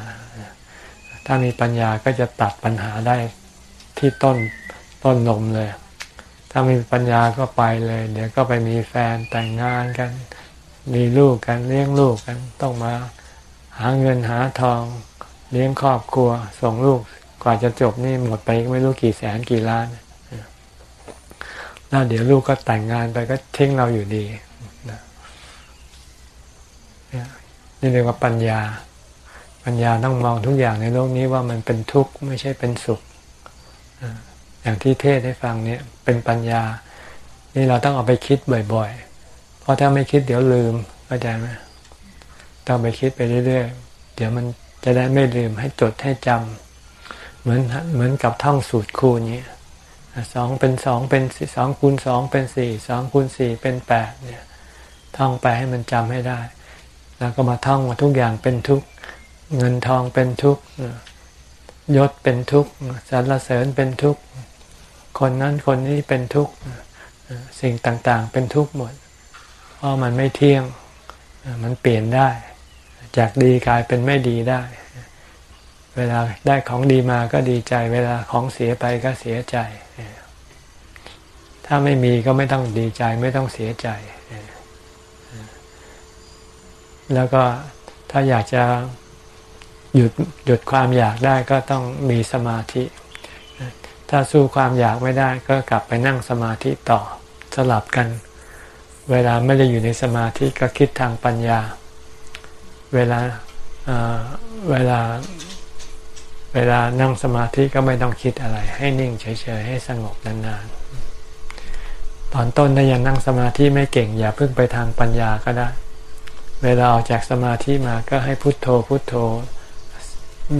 ถ้ามีปัญญาก็จะตัดปัญหาได้ที่ต้นต้นนมเลย ถ้ามีปัญญาก็ไปเลย เดี๋ยวก็ไปมีแฟนแต่งงานกัน มีลูกกันเลี้ยงลูกกันต้องมาหาเงินหาทองเลี้ยงครอบครัว ส่งลูก กว่าจะจบนี่หมดไปไม่รู้กี่แสนกี่ล้านแล้วเดี๋ยวลูกก็แต่งงานไปก็ทิ้งเราอยู่ดีนี่เรียกว่าปัญญา ปัญญาต้องมองทุกอย่างในโลกนี้ว่ามันเป็นทุกข์ไม่ใช่เป็นสุขอย่างที่เทศให้ฟังเนี่ยเป็นปัญญา นี่เราต้องเอาไปคิดบ่อยๆ เพราะถ้าไม่คิดเดี๋ยวลืมเข้าใจไหมต้องไปคิดไปเรื่อยๆ เดี๋ยวมันจะได้ไม่ลืมให้จดให้จำ เหมือนเหมือนกับท่องสูตรคูณนี้สองเป็นสองเป็นสองคูณสองเป็นสี่สองคูณสี่เป็นแปดเนี่ยท่องไปให้มันจำให้ได้ แล้วก็มาท่องว่าทุกอย่างเป็นทุกเงินทองเป็นทุกยศเป็นทุกสรรเสริญเป็นทุกคนนั้นคนนี้เป็นทุกสิ่งต่างๆ เป็นทุกหมด เพราะมันไม่เที่ยงมันเปลี่ยนได้ จากดีกลายเป็นไม่ดีได้ เวลาได้ของดีมาก็ดีใจ เวลาของเสียไปก็เสียใจ ถ้าไม่มีก็ไม่ต้องดีใจไม่ต้องเสียใจ แล้วก็ถ้าอยากจะหยุดหยุดความอยากได้ก็ต้องมีสมาธิ ถ้าสู้ความอยากไม่ได้ก็กลับไปนั่งสมาธิต่อสลับกัน เวลาไม่ได้อยู่ในสมาธิก็คิดทางปัญญา เวลาเเวลา เวลานั่งสมาธิก็ไม่ต้องคิดอะไร ให้นิ่งเฉยๆให้สงบนานๆ ตอนต้นถ้ายังนั่งสมาธิไม่เก่ง อย่าเพิ่งไปทางปัญญาก็ได้ เวลาออกจากสมาธิมาก็ให้พุทโธพุทโธ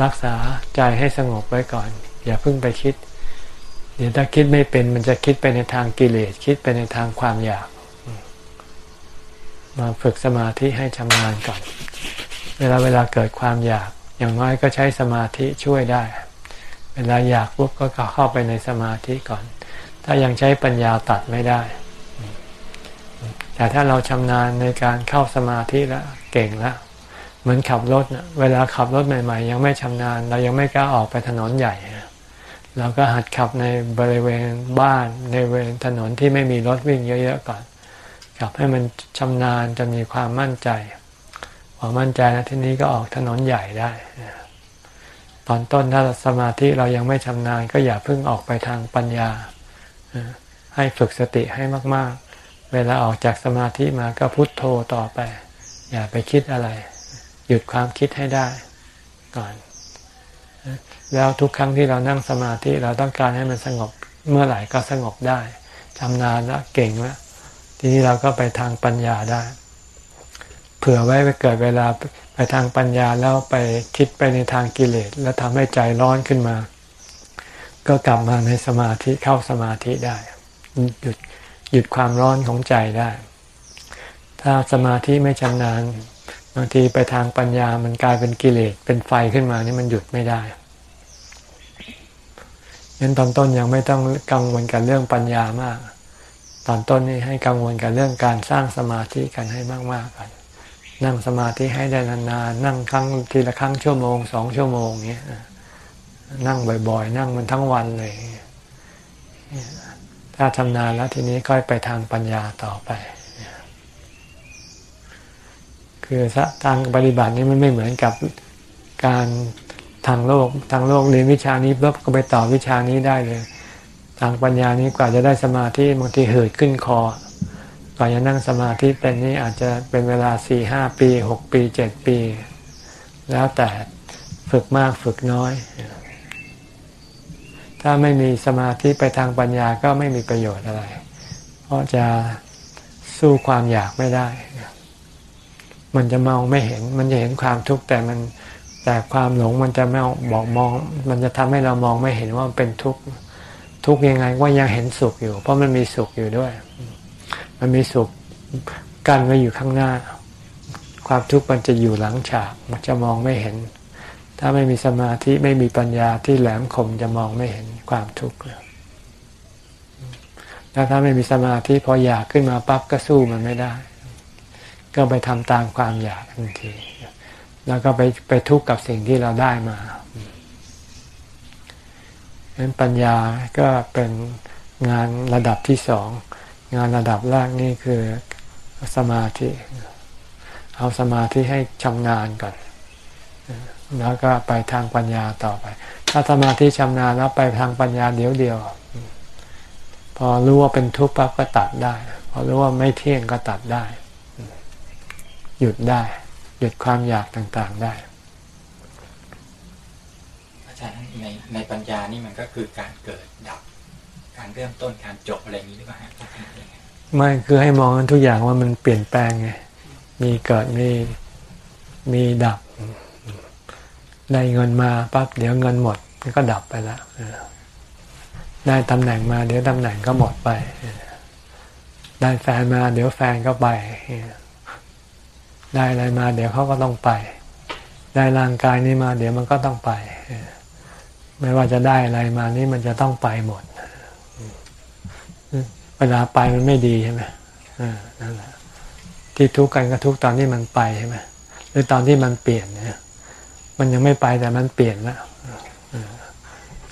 รักษาใจให้สงบไว้ก่อน อย่าเพิ่งไปคิด เดี๋ยวถ้าคิดไม่เป็นมันจะคิดไปในทางกิเลสคิดไปในทางความอยาก มาฝึกสมาธิให้ชำนาญก่อน เวลาเวลาเกิดความอยาก อย่างน้อยก็ใช้สมาธิช่วยได้ เวลาอยากปุ๊บก็เข้าไปในสมาธิก่อน ถ้ายังใช้ปัญญาตัดไม่ได้ แต่ถ้าเราชำนาญในการเข้าสมาธิแล้วเก่งแล้วเหมือนขับรถนะเวลาขับรถใหม่ ๆ ยังไม่ชำนาญ เรายังไม่กล้าออกไปถนนใหญ่เราก็หัดขับในบริเวณบ้านในบริเวณถนนที่ไม่มีรถวิ่งเยอะๆก่อนขับให้มันชำนาญจะมีความมั่นใจ พอมั่นใจนะทีนี้ก็ออกถนนใหญ่ได้ ตอนต้นถ้าสมาธิเรายังไม่ชำนาญก็อย่าเพิ่งออกไปทางปัญญา ให้ฝึกสติให้มาก ๆ เวลาออกจากสมาธิมาก็พุโทโธต่อไป อย่าไปคิดอะไร หยุดความคิดให้ได้ก่อน แล้วทุกครั้งที่เรานั่งสมาธิเราต้องการให้มันสงบเมื่อไหร่ก็สงบได้ชำนาญแล้วเก่งแล้วทีนี้เราก็ไปทางปัญญาได้ เผื่อไว้ไปเกิดเวลาไปทางปัญญาแล้วไปคิดไปในทางกิเลสแล้วทำให้ใจร้อนขึ้นมา ก็กลับมาในสมาธิเข้าสมาธิได้ หยุดหยุดความร้อนของใจได้ ถ้าสมาธิไม่ชำนาญบางทีไปทางปัญญามันกลายเป็นกิเลสเป็นไฟขึ้นมานี่มันหยุดไม่ได้ยันตอนต้นยังไม่ต้องกังวลกับเรื่องปัญญามาก ตอนต้นนี่ให้กังวลกับเรื่องการสร้างสมาธิกันให้มากๆกัน นั่งสมาธิให้ได้นานๆนั่งครั้งทีละครั้งชั่วโมงสองชั่วโมงเนี้ยนั่งบ่อยๆ นั่งมันทั้งวันเลย ถ้าชำนาญแล้วทีนี้ค่อยไปทางปัญญาต่อไป คือทางปฏิบัตินี้มันไม่เหมือนกับการทางโลกทางโลกเรียนวิชานี้ปุ๊บก็ไปต่อวิชานี้ได้เลย ทางปัญญานี้กว่าจะได้สมาธิบางทีเหิดขึ้นคอ ว่าจะนั่งสมาธิเป็นนี้อาจจะเป็นเวลาสี่ห้าปีหกปีเจ็ดปี แล้วแต่ฝึกมากฝึกน้อย ถ้าไม่มีสมาธิไปทางปัญญาก็ไม่มีประโยชน์อะไร เพราะจะสู้ความอยากไม่ได้ มันจะมองไม่เห็น มันจะเห็นความทุกข์แต่มันแต่ความหลงมันจะไม่บอกมอง มันจะทำให้เรามองไม่เห็นว่ามันเป็นทุกข์ทุกข์ยังไงว่ายังเห็นสุขอยู่ เพราะมันมีสุขอยู่ด้วย มันมีสุขกั้นไว้อยู่ข้างหน้า ความทุกข์มันจะอยู่หลังฉากมันจะมองไม่เห็น ถ้าไม่มีสมาธิไม่มีปัญญาที่แหลมคมจะมองไม่เห็นความทุกข์แล้วถ้าไม่มีสมาธิพออยากขึ้นมาปั๊บก็สู้มันไม่ได้ ก็ไปทำตามความอยากทันที แล้วก็ไปไปทุกข์กับสิ่งที่เราได้มาดังนั้นปัญญาก็เป็นงานระดับที่สอง งานระดับแรกนี่คือสมาธิ เอาสมาธิให้ชำนาญก่อน แล้วก็ไปทางปัญญาต่อไป ถ้าสมาธิชำนาญแล้วไปทางปัญญาเดียวเดียว พอรู้ว่าเป็นทุกข์ปั๊บก็ตัดได้ พอรู้ว่าไม่เที่ยงก็ตัดได้ หยุดได้ หยุดความอยากต่างๆได้อาจารย์ในในปัญญานี่มันก็คือการเกิดดับ การเริ่มต้นการจบอะไรอย่างนี้หรือเปล่าไม่คือให้มองทุกอย่างว่ามันเปลี่ยนแปลงไงมีเกิดมีมีดับได้เงินมาปั๊บเดี๋ยวเงินหมดมันก็ดับไปแล้วได้ตำแหน่งมา เดี๋ยวตำแหน่งก็หมดไป ได้แฟนมา เดี๋ยวแฟนก็ไป ได้อะไรมา เดี๋ยวเขาก็ต้องไป ได้ร่างกายนี้มา เดี๋ยวมันก็ต้องไป ไม่ว่าจะได้อะไรมานี่มันจะต้องไปหมด เวลาไปมันไม่ดีใช่ไหมนั่นแหละที่ทุกข์กันก็ทุกตอนที่มันไปใช่ไหมหรือตอนที่มันเปลี่ยนเนี่ยมันยังไม่ไปแต่มันเปลี่ยนแล้ว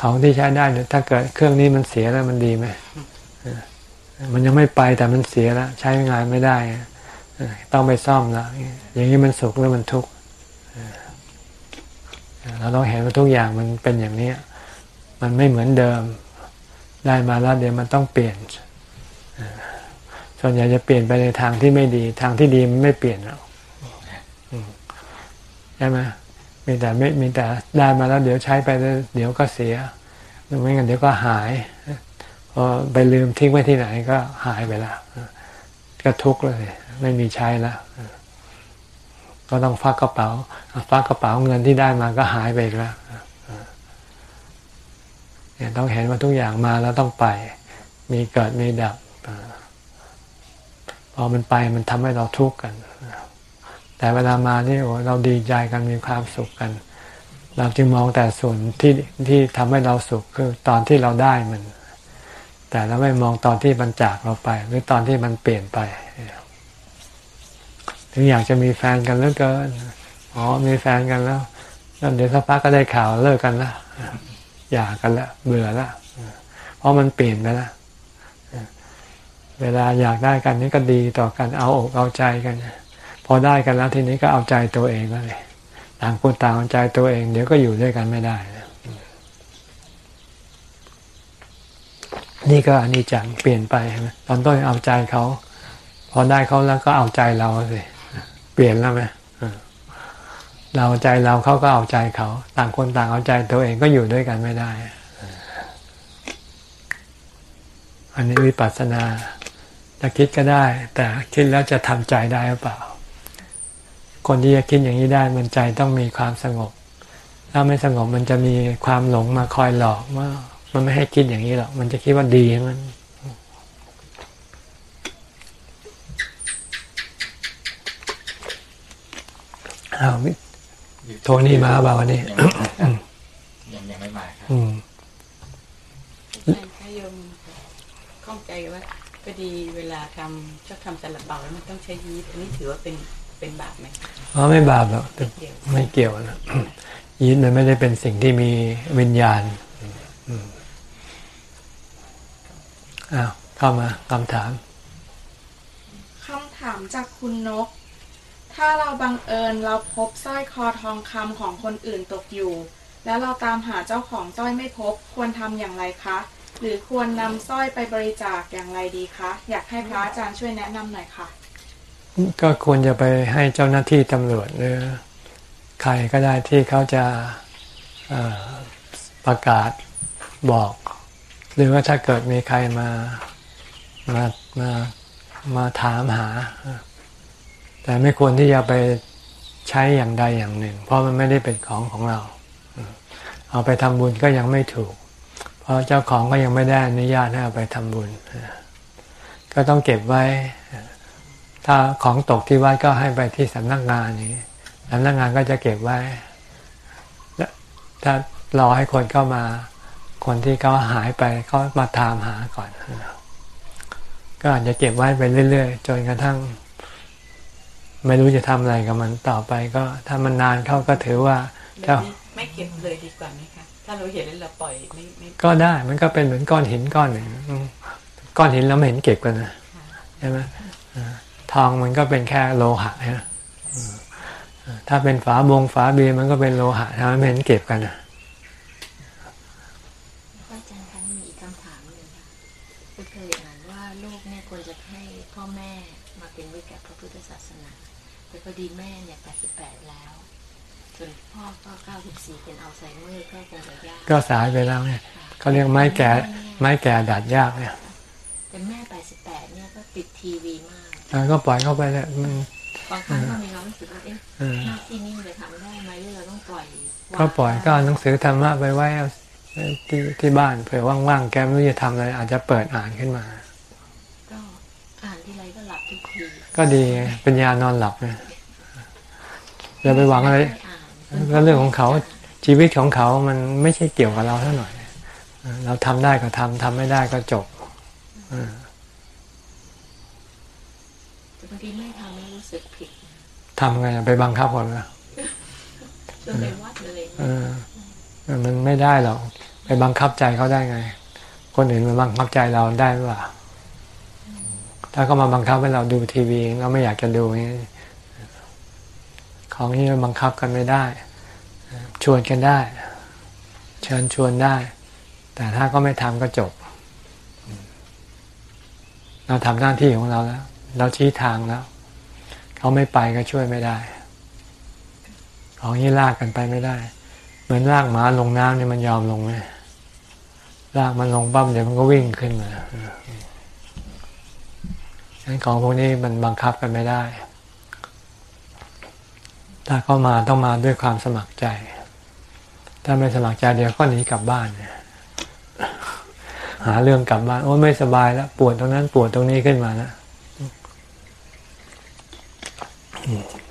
ของที่ใช้ได้เนี่ยถ้าเกิดเครื่องนี้มันเสียแล้วมันดีไหมมันยังไม่ไปแต่มันเสียแล้วใช้งานไม่ได้ ต้องไปซ่อมแล้วอย่างนี้มันสุขหรือมันทุกข์เราต้องเห็นว่าทุกอย่างมันเป็นอย่างนี้ มันไม่เหมือนเดิม ได้มาแล้วเดี๋ยวมันต้องเปลี่ยน ส่วนใหญ่จะเปลี่ยนไปในทางที่ไม่ดี ทางที่ดีมันไม่เปลี่ยนแล้วใช่ไหมมีแต่ไม่มีแต่ได้มาแล้วเดี๋ยวใช้ไปแล้วเดี๋ยวก็เสียหรือไม่งั้นเดี๋ยวก็หายพอไปลืมทิ้งไว้ที่ไหนก็หายไปแล้วก็ทุกข์เลย ไม่มีใช้แล้วก็ต้องฟักกระเป๋าฟักกระเป๋าเงินที่ได้มาก็หายไปแล้วเนี่ยต้องเห็นว่าทุกอย่างมาแล้วต้องไป มีเกิดมีดับ อมันไปมันทำให้เราทุกข์กัน แต่เวลามานี่โอ้เราดีใจกันมีความสุขกัน เราจึงมองแต่ส่วนที่ที่ทำให้เราสุขคือตอนที่เราได้มัน แต่เราไม่มองตอนที่มันจากเราไป หรือตอนที่มันเปลี่ยนไป ถึงอยากจะมีแฟนกันเหลือเกินอ๋อมีแฟนกันแล้วแล้วเดี๋ยวสักพักก็ได้ข่าวเลิกกันล้วหย่ากันล้วเบื่อล้วเพราะมันเปลี่ยนไปแล้ว เวลาอยากได้กันนี่ก็ดีต่อกันเอาอกเอาใจกัน พอได้กันแล้วทีนี้ก็เอาใจตัวเองล้วเลยต่างคนต่างเอาใจตัวเอง เดี๋ยวก็อยู่ด้วยกันไม่ได้นะนี่ก็อนนี้จังเปลี่ยนไปใช่ไหมตอนต้นเอาใจเขาพอได้เขาแล้วก็เอาใจเราสิเปลี่ยนแล้วไหมเราใจเราเขาก็เอาใจเขา ต่างคนต่างเอาใจตัวเองก็อยู่ด้วยกันไม่ได้ อันนี้วิปัสสนา จะคิดก็ได้ แต่คิดแล้วจะทำใจได้หรือเปล่า คนที่จะคิดอย่างนี้ได้มันใจต้องมีความสงบ ถ้าไม่สงบมันจะมีความหลงมาคอยหลอกว่ามันไม่ให้คิดอย่างนี้หรอกมันจะคิดว่าดีมันอ้าวโทนี่มาเปล่าวันนี้ยังยังไม่มาครับอืมใช่ค่ะโยมข้องใจว่า พอดีเวลาทำชอบทำซาลาเปาแล้วมันต้องใช้ยีสต์อันนี้ถือว่าเป็นเป็นบาปไหมอ๋อไม่บาปหรอกแต่ไม่เกี่ยวนะยีสต์มันไม่ได้เป็นสิ่งที่มีวิญญาณอืมอ้าวเข้ามาคำถามคำถามจากคุณนก ถ้าเราบังเอิญเราพบสร้อยคอทองคำของคนอื่นตกอยู่ แล้วเราตามหาเจ้าของสร้อยไม่พบควรทำอย่างไรคะ หรือควรนำสร้อยไปบริจาคอย่างไรดีคะ อยากให้พระอาจารย์ช่วยแนะนำหน่อยค่ะ ก็ควรจะไปให้เจ้าหน้าที่ตำรวจหรือใครก็ได้ที่เขาจะประกาศบอก หรือว่าถ้าเกิดมีใครมามามามาถามหา แต่ไม่ควรที่จะไปใช้อย่างใดอย่างหนึ่ง เพราะมันไม่ได้เป็นของของเรา เอาไปทำบุญก็ยังไม่ถูก ราะเจ้าของก็ยังไม่ได้อนุญาตให้เอาไปทำบุญ ก็ต้องเก็บไว้ ถ้าของตกที่วัดก็ให้ไปที่สำนักงานนี้สำนักงานก็จะเก็บไว้แล้วถ้ารอให้คนเข้ามา คนที่เขาหายไปเขามาตามหาก่อน ก็อาจจะเก็บไว้ไปเรื่อยๆ จนกระทั่ง ไม่รู้จะทำอะไรกับมันต่อไป ก็ถ้ามันนานเข้าก็ถือว่าเจ้าไม่เก็บเลยดีกว่าไหมคะ ถ้าเราเห็นแล้วเราปล่อยไม่ไม่ก็ได้มันก็เป็นเหมือนก้อนหินก้อนหนึ่งอืมก้อนหินเราไม่เห็นเก็บกันนะใช่ไหมอ่าทองมันก็เป็นแค่โลหะใช่ไหมอืมอ่าถ้าเป็นฝาบงฝาเบียร์มันก็เป็นโลหะทำไมไม่เห็นเก็บกันนะพระอาจารย์คะมีอีกคำถามหนึ่งค่ะก็เคยอ่านว่าลูกเนี่ยควรจะให้พ่อแม่มาเป็นวิกับพระพุทธศาสนา แต่พอดีแม่เนี่ย 88 แล้ว ส่วนพ่อก็ 94 เป็นอัลไซเมอร์ก็คงจะยา กก็สายไปแล้วไงเขาเรียกไม้แก่ไม้แก่ดัดยากเนี่ยแต่แม่88เนี่ยก็ติดทีวีมากอ่าก็ปล่อยเข้าไปเลยมันบางครั้งก็มีความรู้สึกว่าเอ๊ะเออหน้าที่นี้มันจะทำได้ไหมหรือเราต้องปล่อยก็ปล่อยก็เอาหนังสือธรรมะไปไว้เอาที่ที่บ้านเผื่อว่างๆแกไม่รู้จะทำอะไรอาจจะเปิดอ่านขึ้นมา ก็อ่านทีไรก็หลับทุกทีก็ดีไงเป็นยานอนหลับไงอย่าไปหวังอะไรอ่านก็เรื่องของเขา ชีวิตของเขามันไม่ใช่เกี่ยวกับเราเท่าหน่อยเออเราทำได้ก็ทำทำไม่ได้ก็จบเออแต่บางทีแม่ทำแล้วรู้สึกผิดทำไงอะไปบังคับคนนะจนไปวัดเลยเออเออมันไม่ได้หรอกไปบังคับใจเขาได้ไง คนอื่นมาบังคับใจเราได้หรือเปล่าถ้าเขามาบังคับให้เราดูทีวีเราไม่อยากจะดูอย่างนี้ของนี้มันบังคับกันไม่ได้ ชวนกันได้ เชิญชวนได้ แต่ถ้าก็ไม่ทำก็จบ เราทำหน้าที่ของเราแล้ว เราชี้ทางแล้ว เขาไม่ไปก็ช่วยไม่ได้ของนี้ลากกันไปไม่ได้ เหมือนลากหมาลงน้ำเนี่ยมันยอมลงไหมลากมันลงปั๊มเดี๋ยวมันก็วิ่งขึ้นมาฉะนั้นของพวกนี้มันบังคับกันไม่ได้ ถ้าเข้ามาต้องมาด้วยความสมัครใจ ถ้าไม่สมัครใจเดี๋ยวก็หนีกลับบ้านเนี่ยหาเรื่องกลับบ้านโอ้ไม่สบายแล้วปวดตรงนั้นปวดตรงนี้ขึ้นมานะ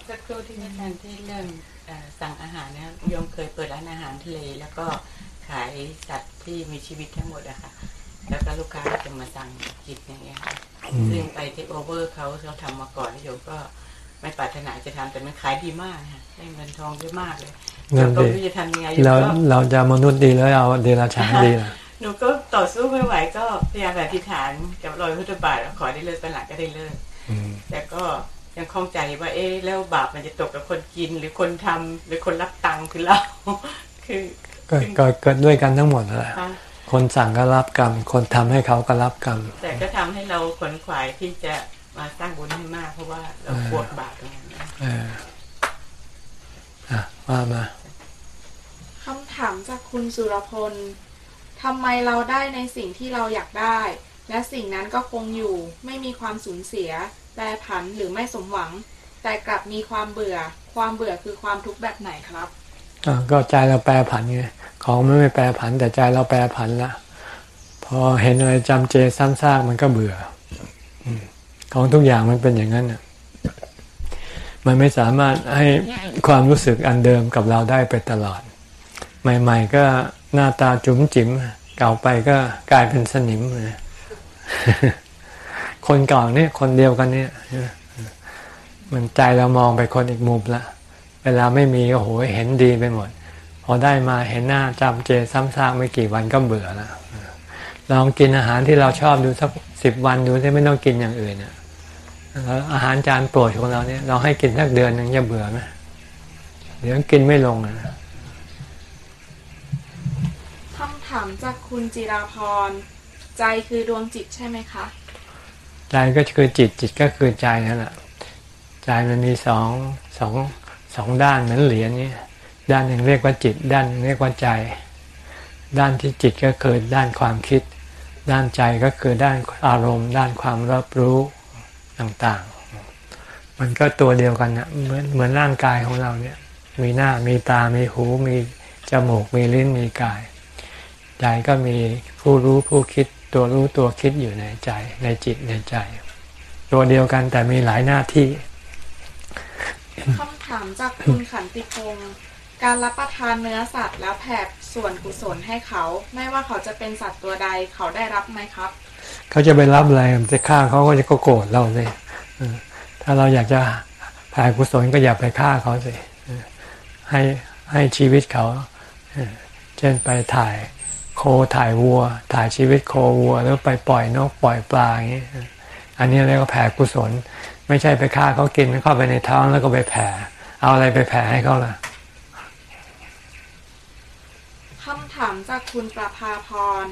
สักครู่ที่อาจารย์ที่เรื่องเอ่อสั่งอาหารนะครับโยมเคยเปิดร้านอาหารทะเล แล้วก็ขายสัตว์ที่มีชีวิตทั้งหมดอะค่ะ แล้วก็ลูกค้าก็จะมาสั่งกินอย่างเงี้ยค่ะอืมซึ่งไปเทคโอเวอร์เขาเขาทำมาก่อนแล้วโยมก็ ไม่ปรารถนาจะทำแต่มันขายดีมากค่ะได้เงินทองเยอะมากเลยนั่นก็ดิไม่รู้จะทำยังไงโยมเราก็เราจะมนุษย์ดีแล้วเอาเดรัจฉานดีล่ะหนูก็ต่อสู้ไม่ไหวก็พยายามอธิษฐานกับรอยพุทธบาทว่าขอได้เลิกตอนหลังก็ได้เลิกอืมแต่ก็ยังคล่องใจว่า เอ๊ะแล้วบาปมันจะตกกับคนกินหรือคนทำหรือคนรับตังค์คือเราคือก็ก็เกิดด้วยกันทั้งหมดนั่นแหละค่ะคนสั่งก็รับกรรม คนทำให้เขาก็รับกรรม แต่ก็ทำให้เราขวนขวายที่จะ มาสร้างบุญให้มากเพราะว่าเรากลัวบาปตรงนั้นนะเอออะว่ามาคำถามจากคุณสุรพลทำไมเราได้ในสิ่งที่เราอยากได้ และสิ่งนั้นก็คงอยู่ไม่มีความสูญเสียแปรผันหรือไม่สมหวัง แต่กลับมีความเบื่อ ความเบื่อคือความทุกข์แบบไหนครับอะก็ใจเราแปรผันไงของมันไม่แปรผันแต่ใจเราแปรผันละพอเห็นอะไรจำเจซ้ำซากมันก็เบื่ออืม ของทุกอย่างมันเป็นอย่างนั้นน่ะมันไม่สามารถให้ความรู้สึกอันเดิมกับเราได้ไปตลอด ใหม่ ๆ ก็หน้าตาจุ๋มจิ๋มเก่าไปก็กลายเป็นสนิมเลยคนเก่าเนี่ยคนเดียวกันเนี่ยมันใจเรามองไปคนอีกมุมละ เวลาไม่มีโอ้โหเห็นดีไปหมด พอได้มาเห็นหน้าจำเจซ้ำซากไม่กี่วันก็เบื่อแล้วลองกินอาหารที่เราชอบดูสักสิบวันดูที่ไม่ต้องกินอย่างอื่นเนี่ย อาหารจานโปรดของเราเนี่ยเราให้กินสักเดือนหนึ่งจะเบื่อไหมเดี๋ยวกินไม่ลงอะคำถามจากคุณจิราพร ใจคือดวงจิตใช่ไหมคะ ใจก็คือจิตจิตก็คือใจนั่นแหละใจมันมีสองสองสองด้านเหมือนเหรียญนี่ด้านหนึ่งเรียกว่าจิต ด้านหนึ่งเรียกว่าใจ ด้านที่จิตก็คือด้านความคิด ด้านใจก็คือด้านอารมณ์ ด้านความรับรู้ ต่างๆ มันก็ตัวเดียวกันนะเหมือนเหมือนร่างกายของเราเนี่ย มีหน้ามีตา มีหู มีจมูก มีลิ้น มีกาย ใจก็มีผู้รู้ผู้คิด ตัวรู้ตัวคิดอยู่ในใจ ในจิตในใจ ตัวเดียวกันแต่มีหลายหน้าที่คำถามจากคุณขันติพงศ์การรับประทานเนื้อสัตว์แล้วแผ่ส่วนกุศลให้เขา ไม่ว่าเขาจะเป็นสัตว์ตัวใดเขาได้รับไหมครับ เขาจะไปรับอะไรจะฆ่าเขาก็จะก็โกรธเราสิเออถ้าเราอยากจะแผ่กุศลก็อย่าไปฆ่าเขาสิให้ให้ชีวิตเขา เช่นไปถ่ายโคถ่ายวัว ถ่ายชีวิตโควัว แล้วไปปล่อยนกปล่อยปลาอย่างนี้อออันนี้เรียกว่าแผ่กุศล ไม่ใช่ไปฆ่าเขากินเข้าไปในท้องแล้วก็ไปแผ่ เอาอะไรไปแผ่ให้เขาล่ะคำถามจากคุณประภาพร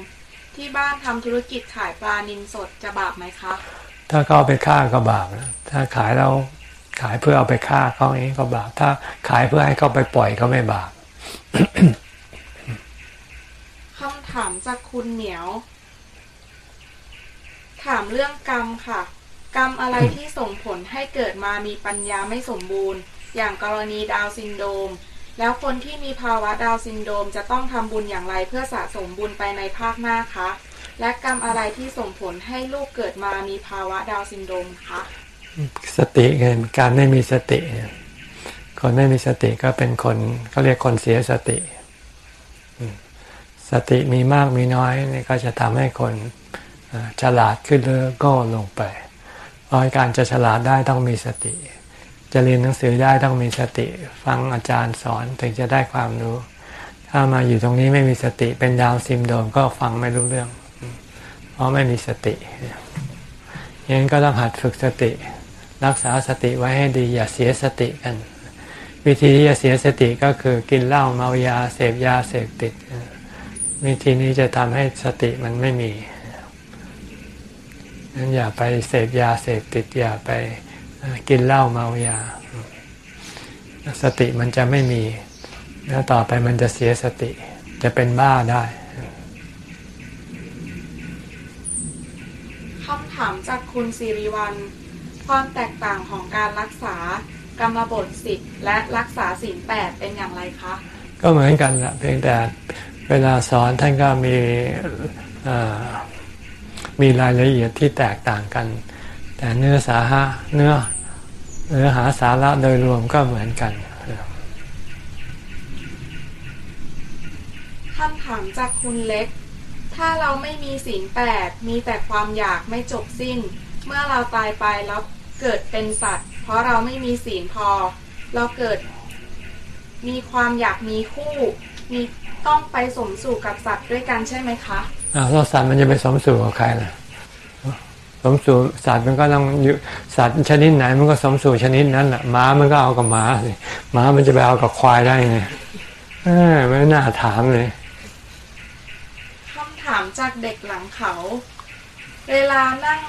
ที่บ้านทำธุรกิจขายปลานินสดจะบาปไหมคะ ถ้าเขาเอาไปฆ่าก็บาปนะถ้าขายแล้วขายเพื่อเอาไปฆ่าเขาเองก็บาป ถ้าขายเพื่อให้เขาไปปล่อยก็ไม่บาปคำถามจากคุณเหนียว ถามเรื่องกรรมค่ะ กรรมอะไรที่ส่งผลให้เกิดมามีปัญญาไม่สมบูรณ์ อย่างกรณีดาวน์ซินโดรม แล้วคนที่มีภาวะดาวน์ซินโดรมจะต้องทำบุญอย่างไรเพื่อสะสมบุญไปในภาคหน้าคะ และกรรมอะไรที่ส่งผลให้ลูกเกิดมามีภาวะดาวน์ซินโดรมคะ สติไงการไม่มีสติ คนไม่มีสติก็เป็นคนเขาเรียกคนเสียสติ สติมีมากมีน้อยนี่ก็จะทำให้คนฉลาดขึ้นหรือก็ลงไปเพราะการจะฉลาดได้ต้องมีสติ จะเรียนหนังสือได้ต้องมีสติฟังอาจารย์สอนถึงจะได้ความรู้ ถ้ามาอยู่ตรงนี้ไม่มีสติเป็นดาวซิมโดมก็ฟังไม่รู้เรื่อง เพราะไม่มีสติยังนั้นก็ต้องหัดฝึกสติ รักษาสติไว้ให้ดีอย่าเสียสติกัน วิธีที่จะเสียสติก็คือกินเหล้าเมายาเสพยาเสพติด วิธีนี้จะทำให้สติมันไม่มีนั้นอย่าไปเสพยาเสพติดอย่าไป กินเหล้าเมายา สติมันจะไม่มี แล้วต่อไปมันจะเสียสติ จะเป็นบ้าได้คำถามจากคุณสิริวัลความแตกต่างของการรักษากรรมบทสิบและรักษาศีลแปดเป็นอย่างไรคะ ก็เหมือนกันแหละเพียงแต่เวลาสอนท่านก็มีเอ่อมีรายละเอียดที่แตกต่างกัน แต่เนื้อสาหะเนื้อเนื้อหาสาระโดยรวมก็เหมือนกันคำถามจากคุณเล็ก ถ้าเราไม่มีศีลแปดมีแต่ความอยากไม่จบสิ้น เมื่อเราตายไปแล้วเกิดเป็นสัตว์ เพราะเราไม่มีศีลพอ เราเกิด มีความอยากมีคู่ มีต้องไปสมสู่กับสัตว์ด้วยกันใช่ไหมคะอ้าวแล้วสัตว์มันจะไปสมสู่กับใครล่ะส มสู่สัตว์มันก็ต้องอยู่สัตว์ชนิดไหน มันก็สมสู่ชนิดนั้นแหละม้ามันก็เอากับม้าสิม้ามันจะไปเอากับควายได้ไงเออไม่น่าถามเลยคำถามจากเด็กหลังเขา เวลานั่ง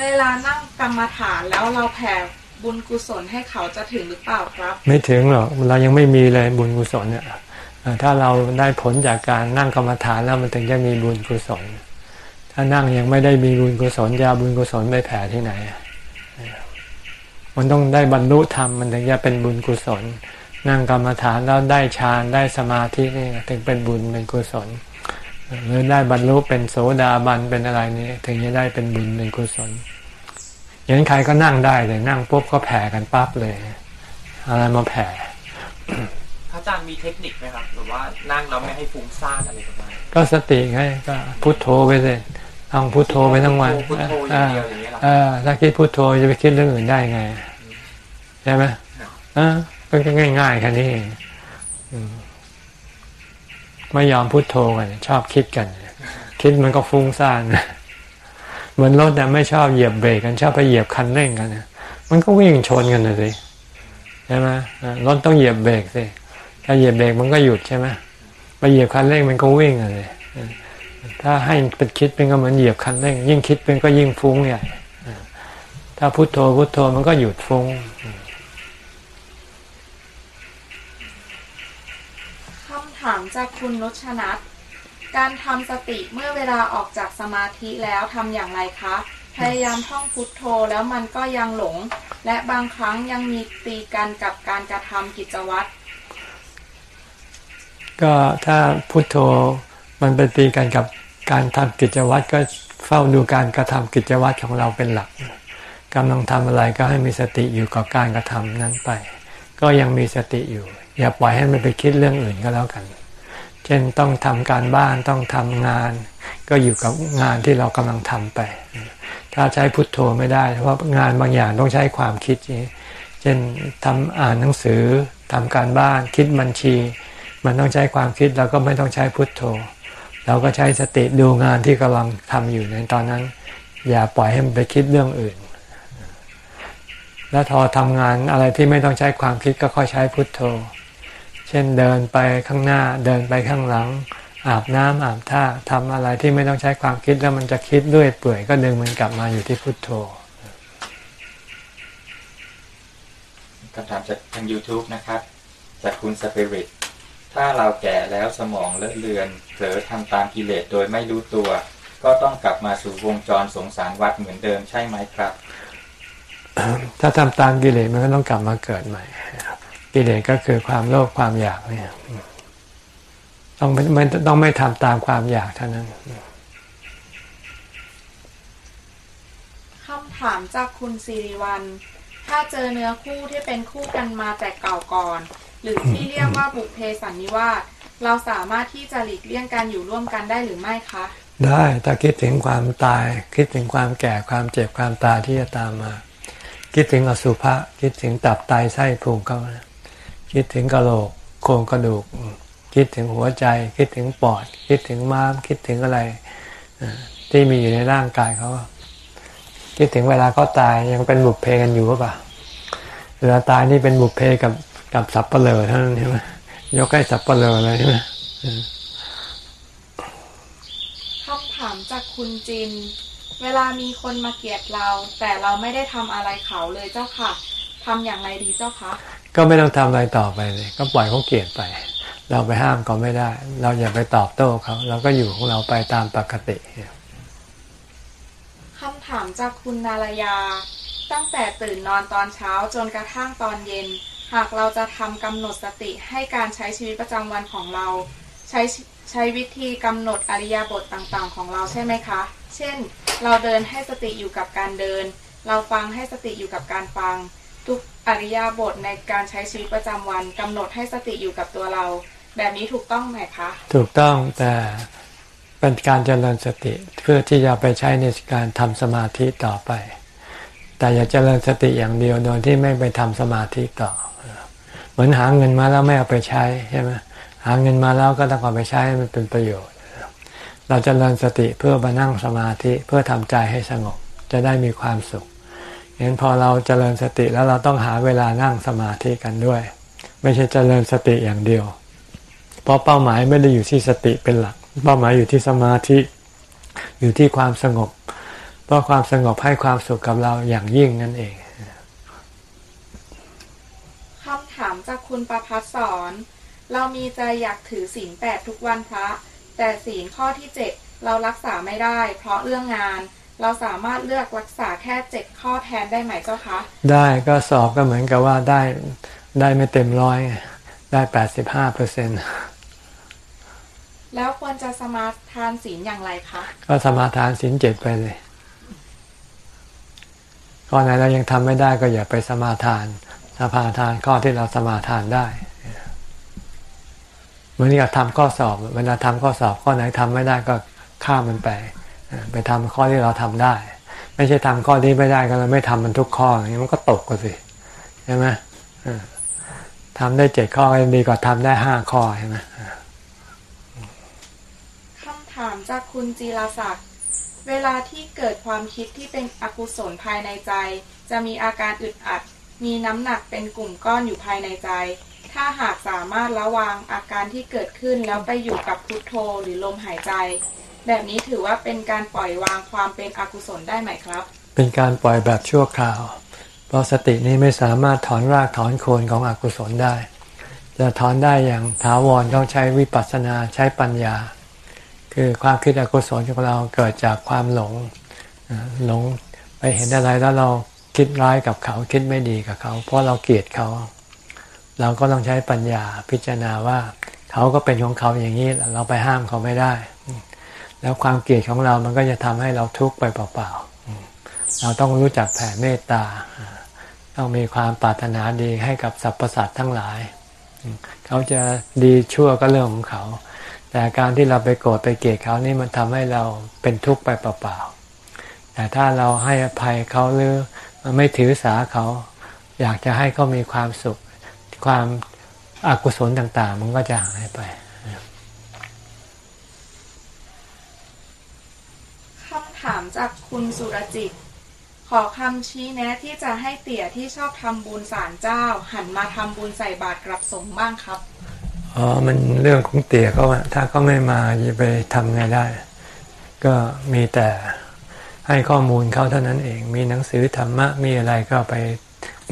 เวลานั่งกรรมฐานแล้วเราแผ่บุญกุศลให้เขาจะถึงหรือเปล่าครับ ไม่ถึงหรอกเรายังไม่มีเลยบุญกุศลเนี่ยเอ่อถ้าเราได้ผลจากการนั่งกรรมฐานแล้วมันถึงจะมีบุญกุศล ถ้านั่งยังไม่ได้มีบุญกุศลจะเอาบุญกุศลไปแผ่ที่ไหนอะมันต้องได้บรรลุธรรมมันถึงจะเป็นบุญกุศล นั่งกรรมฐานแล้วได้ฌานได้สมาธินี่ถึงเป็นบุญเป็นกุศลหรือได้บรรลุเป็นโสดาบันเป็นอะไรนี่ถึงจะได้เป็นบุญเป็นกุศลอย่างนั้นใครก็นั่งได้เลยนั่งปุ๊บก็แผ่กันปั๊บเลย อะไรมาแผ่พระอาจารย์มีเทคนิคไหมครับหรือว่านั่งแล้วไม่ให้ฟุ้งซ่านอะไรประมาณนี้ก็สติไงก็พุทโธไปเลย ท่องพุทโธไปทั้งวันพุทโธอย่างเดียวอย่างนี้เหรอเออถ้าคิดพุทโธจะไปคิดเรื่องอื่นได้ไงใช่ไหมเออก็ง่ายๆแค่นี้เองอืมไม่ยอมพุทโธกันชอบคิดกัน คิดมันก็ฟุ้งซ่านเหมือนรถแต่ไม่ชอบเหยียบเบรกกันชอบไปเหยียบคันเร่งกันนะมันก็วิ่งชนกันเลยสิใช่ไหมเออรถต้องเหยียบเบรกสิถ้าเหยียบเบรกมันก็หยุดใช่ไหมไปเหยียบคันเร่งมันก็วิ่งอะเลยเออ ถ้าให้เป็นคิดเป็นก็เหมือนเหยียบคันเร่ง ยิ่งคิดเป็นก็ยิ่งฟุ้งใหญ่เออถ้าพุโทโธพุโทโธมันก็หยุดฟุ้งคำถามจากคุณนุชนัทการทำสติเมื่อเวลาออกจากสมาธิแล้วทำอย่างไรคะ พยายามท่องพุทโธแล้วมันก็ยังหลง และบางครั้งยังมีตีกันกับการกระทำกิจวัตรก็ถ้าพุทโธมันเป็นตีกันกับ การทำกิจวัตรก็เฝ้าดูการกระทำกิจวัตรของเราเป็นหลักกำลังทำอะไรก็ให้มีสติอยู่กับการกระทำนั้นไป ก็ยังมีสติอยู่ อย่าปล่อยให้มันไปคิดเรื่องอื่นก็แล้วกัน เช่นต้องทำการบ้านต้องทำงาน ก็อยู่กับงานที่เรากำลังทำไป ถ้าใช้พุทโธไม่ได้ เพราะงานบางอย่างต้องใช้ความคิดอย่างเช่นทำอ่านหนังสือทำการบ้านคิดบัญชี มันต้องใช้ความคิดเราก็ไม่ต้องใช้พุทโธ เราก็ใช้สติดูงานที่กำลังทำอยู่ในตอนนั้น อย่าปล่อยให้มันไปคิดเรื่องอื่น แล้วพอทำงานอะไรที่ไม่ต้องใช้ความคิดก็ค่อยใช้พุทโธ เช่นเดินไปข้างหน้าเดินไปข้างหลัง อาบน้ำอาบท่าทำอะไรที่ไม่ต้องใช้ความคิดแล้วมันจะคิดด้วยเปื่อยก็ดึงมันกลับมาอยู่ที่พุทโธคำถามจากทาง YouTube นะครับ จากคุณสเปริต ถ้าเราแก่แล้วสมองเลอะเลือนเผลอทำตามกิเลสโดยไม่รู้ตัว ก็ต้องกลับมาสู่วงจรสงสารวัฏเหมือนเดิมใช่ไหมครับ ถ้าทำตามกิเลสมันก็ต้องกลับมาเกิดใหม่ กิเลสก็คือความโลภความอยากเนี่ยต้องไม่ไม่ต้องไม่ทำตามความอยากเท่านั้นคำถามจากคุณสิริวัลถ้าเจอเนื้อคู่ที่เป็นคู่กันมาแต่เก่าก่อน หรือที่เรียกว่าบุพเพสันนิวาสเราสามารถที่จะหลีกเลี่ยงการอยู่ร่วมกันได้หรือไม่คะ ได้ถ้าคิดถึงความตาย คิดถึงความแก่ความเจ็บความตายที่จะตามมา คิดถึงอสุภะคิดถึงตับไตไส้พุงเขาคิดถึงกระโหลกโครงกระดูก คิดถึงหัวใจ คิดถึงปอด คิดถึงม้าม คิดถึงอะไรที่มีอยู่ในร่างกายเขาคิดถึงเวลาเขาตายยังเป็นบุพเพกันอยู่หรือเปล่าเวลาตายนี่เป็นบุพเพกับ กับสับเปลือเท่านั้นใช่ไหมยกให้สับเปลือเลยใช่ไหมคำถามจากคุณจิน เวลามีคนมาเกลียดเรา แต่เราไม่ได้ทำอะไรเขาเลยเจ้าค่ะทำอย่างไรดีเจ้าคะก็ไม่ต้องทำอะไรต่อไปเลย ก็ปล่อยเขาเกลียดไป เราไปห้ามเขาไม่ได้ เราอย่าไปตอบโต้เขาเราก็อยู่ของเราไปตามปกติคำถามจากคุณนารยา ตั้งแต่ตื่นนอนตอนเช้าจนกระทั่งตอนเย็น หากเราจะทำกำหนดสติให้การใช้ชีวิตประจำวันของเรา ใช้ใช้วิธีกำหนดอริยบทต่างๆ ของเราใช่ไหมคะ เช่น เราเดินให้สติอยู่กับการเดิน เราฟังให้สติอยู่กับการฟัง ทุกอริยบทในการใช้ชีวิตประจำวันกำหนดให้สติอยู่กับตัวเรา แบบนี้ถูกต้องไหมคะ ถูกต้องแต่เป็นการเจริญสติเพื่อที่จะไปใช้ในการทำสมาธิต่อไป แต่อย่าเจริญสติอย่างเดียวโดยที่ไม่ไปทำสมาธิต่อ เหมือนหาเงินมาแล้วไม่เอาไปใช้ใช่ไหมหาเงินมาแล้วก็ต้องเอาไปใช้ให้มันเป็นประโยชน์ เราจเจริญสติเพื่อมานั่งสมาธิเพื่อทำใจให้สงบ จะได้มีความสุขเห็นพอเราจเจริญสติแล้วเราต้องหาเวลานั่งสมาธิกันด้วย ไม่ใช่เจริญสติอย่างเดียว เพราะเป้าหมายไม่ได้อยู่ที่สติเป็นหลัก เป้าหมายอยู่ที่สมาธิ อยู่ที่ความสงบ เพราะความสงบให้ความสุขกับเราอย่างยิ่งนั่นเองคำถามจากคุณประพัฒสอนเรามีใจอยากถือศีลแปดทุกวันพระ แต่ศีลข้อที่เจ็ดเรารักษาไม่ได้ เพราะเรื่องงาน เราสามารถเลือกรักษาแค่เจ็ดข้อแทนได้ไหมเจ้าคะ ได้ก็สอบก็เหมือนกับว่าได้ได้ไม่เต็มร้อยไงได้แปดสิบห้าเปอร์เซ็นต์แล้วควรจะสมาทานศีลอย่างไรคะ ก็สมาทานศีลเจ็ดไปเลย ข้อไหนเรายังทำไม่ได้ก็อย่าไปสมาทานสมาทานข้อที่เราสมาทานได้เหมือนกับทำข้อสอบ เวลาทำข้อสอบ ข้อไหนทำไม่ได้ก็ข้ามมันไป ไปทำข้อที่เราทำได้ ไม่ใช่ทำข้อที่ไม่ได้ก็เราไม่ทำมันทุกข้ออย่างนี้มันก็ตกกันสิใช่ไหมทำได้เจ็ดข้อดีกว่าทำได้ห้าข้อใช่ไหมคำถามจากคุณจีรศักดิ์ เวลาที่เกิดความคิดที่เป็นอกุศลภายในใจ จะมีอาการอึดอัด มีน้ำหนักเป็นกลุ่มก้อนอยู่ภายในใจ ถ้าหากสามารถระวางอาการที่เกิดขึ้นแล้วไปอยู่กับพุทโธหรือลมหายใจ แบบนี้ถือว่าเป็นการปล่อยวางความเป็นอกุศลได้ไหมครับ เป็นการปล่อยแบบชั่วคราว เพราะสตินี้ไม่สามารถถอนรากถอนโคนของอกุศลได้ จะถอนได้อย่างถาวรต้องใช้วิปัสสนาใช้ปัญญา คือความคิดอกุศลของเราเกิดจากความหลงหลงไปเห็นอะไรแล้วเราคิดร้ายกับเขาคิดไม่ดีกับเขา เพราะเราเกลียดเขา เราก็ต้องใช้ปัญญาพิจารณาว่า เขาก็เป็นของเขาอย่างนี้เราไปห้ามเขาไม่ได้ แล้วความเกลียดของเรามันก็จะทำให้เราทุกข์ไปเปล่าๆเราต้องรู้จักแผ่เมตตา ต้องมีความปรารถนาดีให้กับสรรพสัตว์ทั้งหลาย เขาจะดีชั่วก็เรื่องของเขา แต่การที่เราไปโกรธไปเกลียดเขานี่มันทำให้เราเป็นทุกข์ไปเปล่าๆแต่ถ้าเราให้อภัยเขาหรือไม่ถือสาเขา อยากจะให้เขามีความสุข ความอากุศลต่าง ๆ มันก็จะหายไปคำถามจากคุณสุรจิตขอคำชี้แนะที่จะให้เตี่ยที่ชอบทำบุญสารเจ้า หันมาทำบุญใส่บาตรกลับสงฆ์บ้างครับ อ๋อ มันเรื่องของเตี่ยเขาอะถ้าเขาไม่มาจะไปทำไงได้ ก็มีแต่ให้ข้อมูลเขาเท่านั้นเอง มีหนังสือธรรมะ มีอะไรก็ไป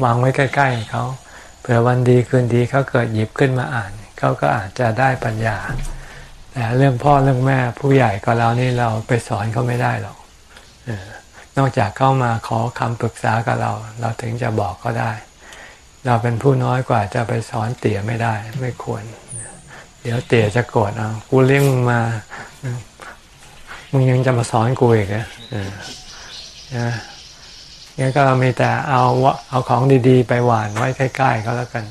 วางไว้ใกล้ ๆเขาเผื่อวันดีคืนดีเขาเกิดหยิบขึ้นมาอ่านเขาก็อาจจะได้ปัญญา แต่เรื่องพ่อเรื่องแม่ผู้ใหญ่ก็เรานี่เราไปสอนเขาไม่ได้หรอกนอกจากเข้ามาขอคำปรึกษากับเรา เราถึงจะบอกก็ได้ เราเป็นผู้น้อยกว่าจะไปสอนเตี่ยไม่ได้ ไม่ควร เดี๋ยวเตี่ยจะโกรธเอากูเลี้ยงมึงมา มึงยังจะมาสอนกูอีกเหรอเออนะงั้นก็เรามีแต่เอาเอาของดีๆ ไปหวานไว้ใกล้ๆก็แล้วกัน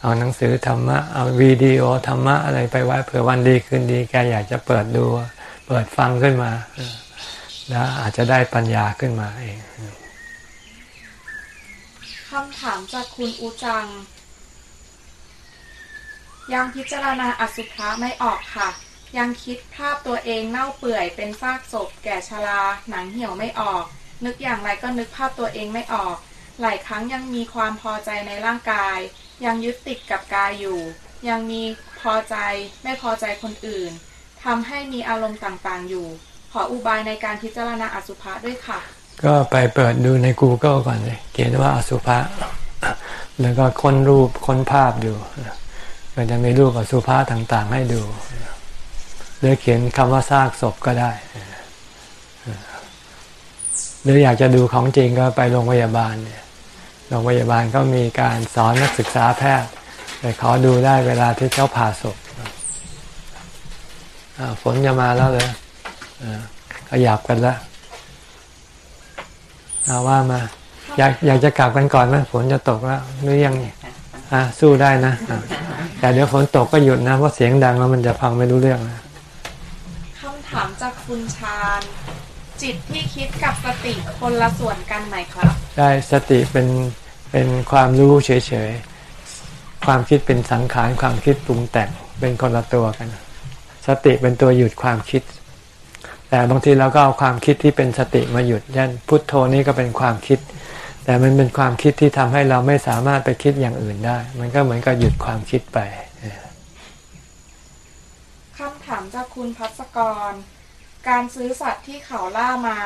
เอาหนังสือธรรมะ เอาวิดีโอธรรมะอะไรไปไว้เผื่อวันดีคืนดีแกอยากจะเปิดดู เปิดฟังขึ้นมา แล้วอาจจะได้ปัญญาขึ้นมาเองคำถามจากคุณอูจัง ยังพิจารณาอสุภะไม่ออกค่ะ ยังคิดภาพตัวเองเน่าเปื่อยเป็นซากศพแก่ชราหนังเหี่ยวไม่ออก นึกอย่างไรก็นึกภาพตัวเองไม่ออก หลายครั้งยังมีความพอใจในร่างกาย ยังยึดติดกับกายอยู่ ยังมีพอใจไม่พอใจคนอื่นทำให้มีอารมณ์ต่างๆอยู่ ขออุบายในการพิจารณาอสุภะด้วยค่ะ ก็ไปเปิดดูใน Google ก่อนเลยเขียนว่าอสุภะแล้วก็ค้นรูปค้นภาพดู ก็จะมีรูปอสุภาพต่างๆ ให้ดู หรือเขียนคำว่าซากศพก็ได้ หรืออยากจะดูของจริงก็ไปโรงพยาบาลเนี่ยโรงพยาบาลก็มีการสอนนักศึกษาแพทย์ไปขอดูได้เวลาที่เขาผ่าศพฝนจะมาแล้วเลยขยับกันแล้วเอาว่ามา อยากอยากจะกลับกันก่อนไหมฝนจะตกแล้วหรือยังเนี่ย อะสู้ได้นะอะแต่เดี๋ยวฝนตกก็หยุดนะเพราะเสียงดังแล้วมันจะฟังไม่รู้เรื่องนะคำถามจากคุณชาญจิตที่คิดกับสติคนละส่วนกันไหมครับ ได้สติเป็นเป็นความรู้เฉยๆ ความคิดเป็นสังขารความคิดปรุงแต่งเป็นคนละตัวกัน สติเป็นตัวหยุดความคิด แต่บางทีเราก็เอาความคิดที่เป็นสติมาหยุดยันพุทโธนี่ก็เป็นความคิด แต่มันเป็นความคิดที่ทำให้เราไม่สามารถไปคิดอย่างอื่นได้ มันก็เหมือนกับหยุดความคิดไปคำถามจากคุณพัศกร การซื้อสัตว์ที่เขาล่ามา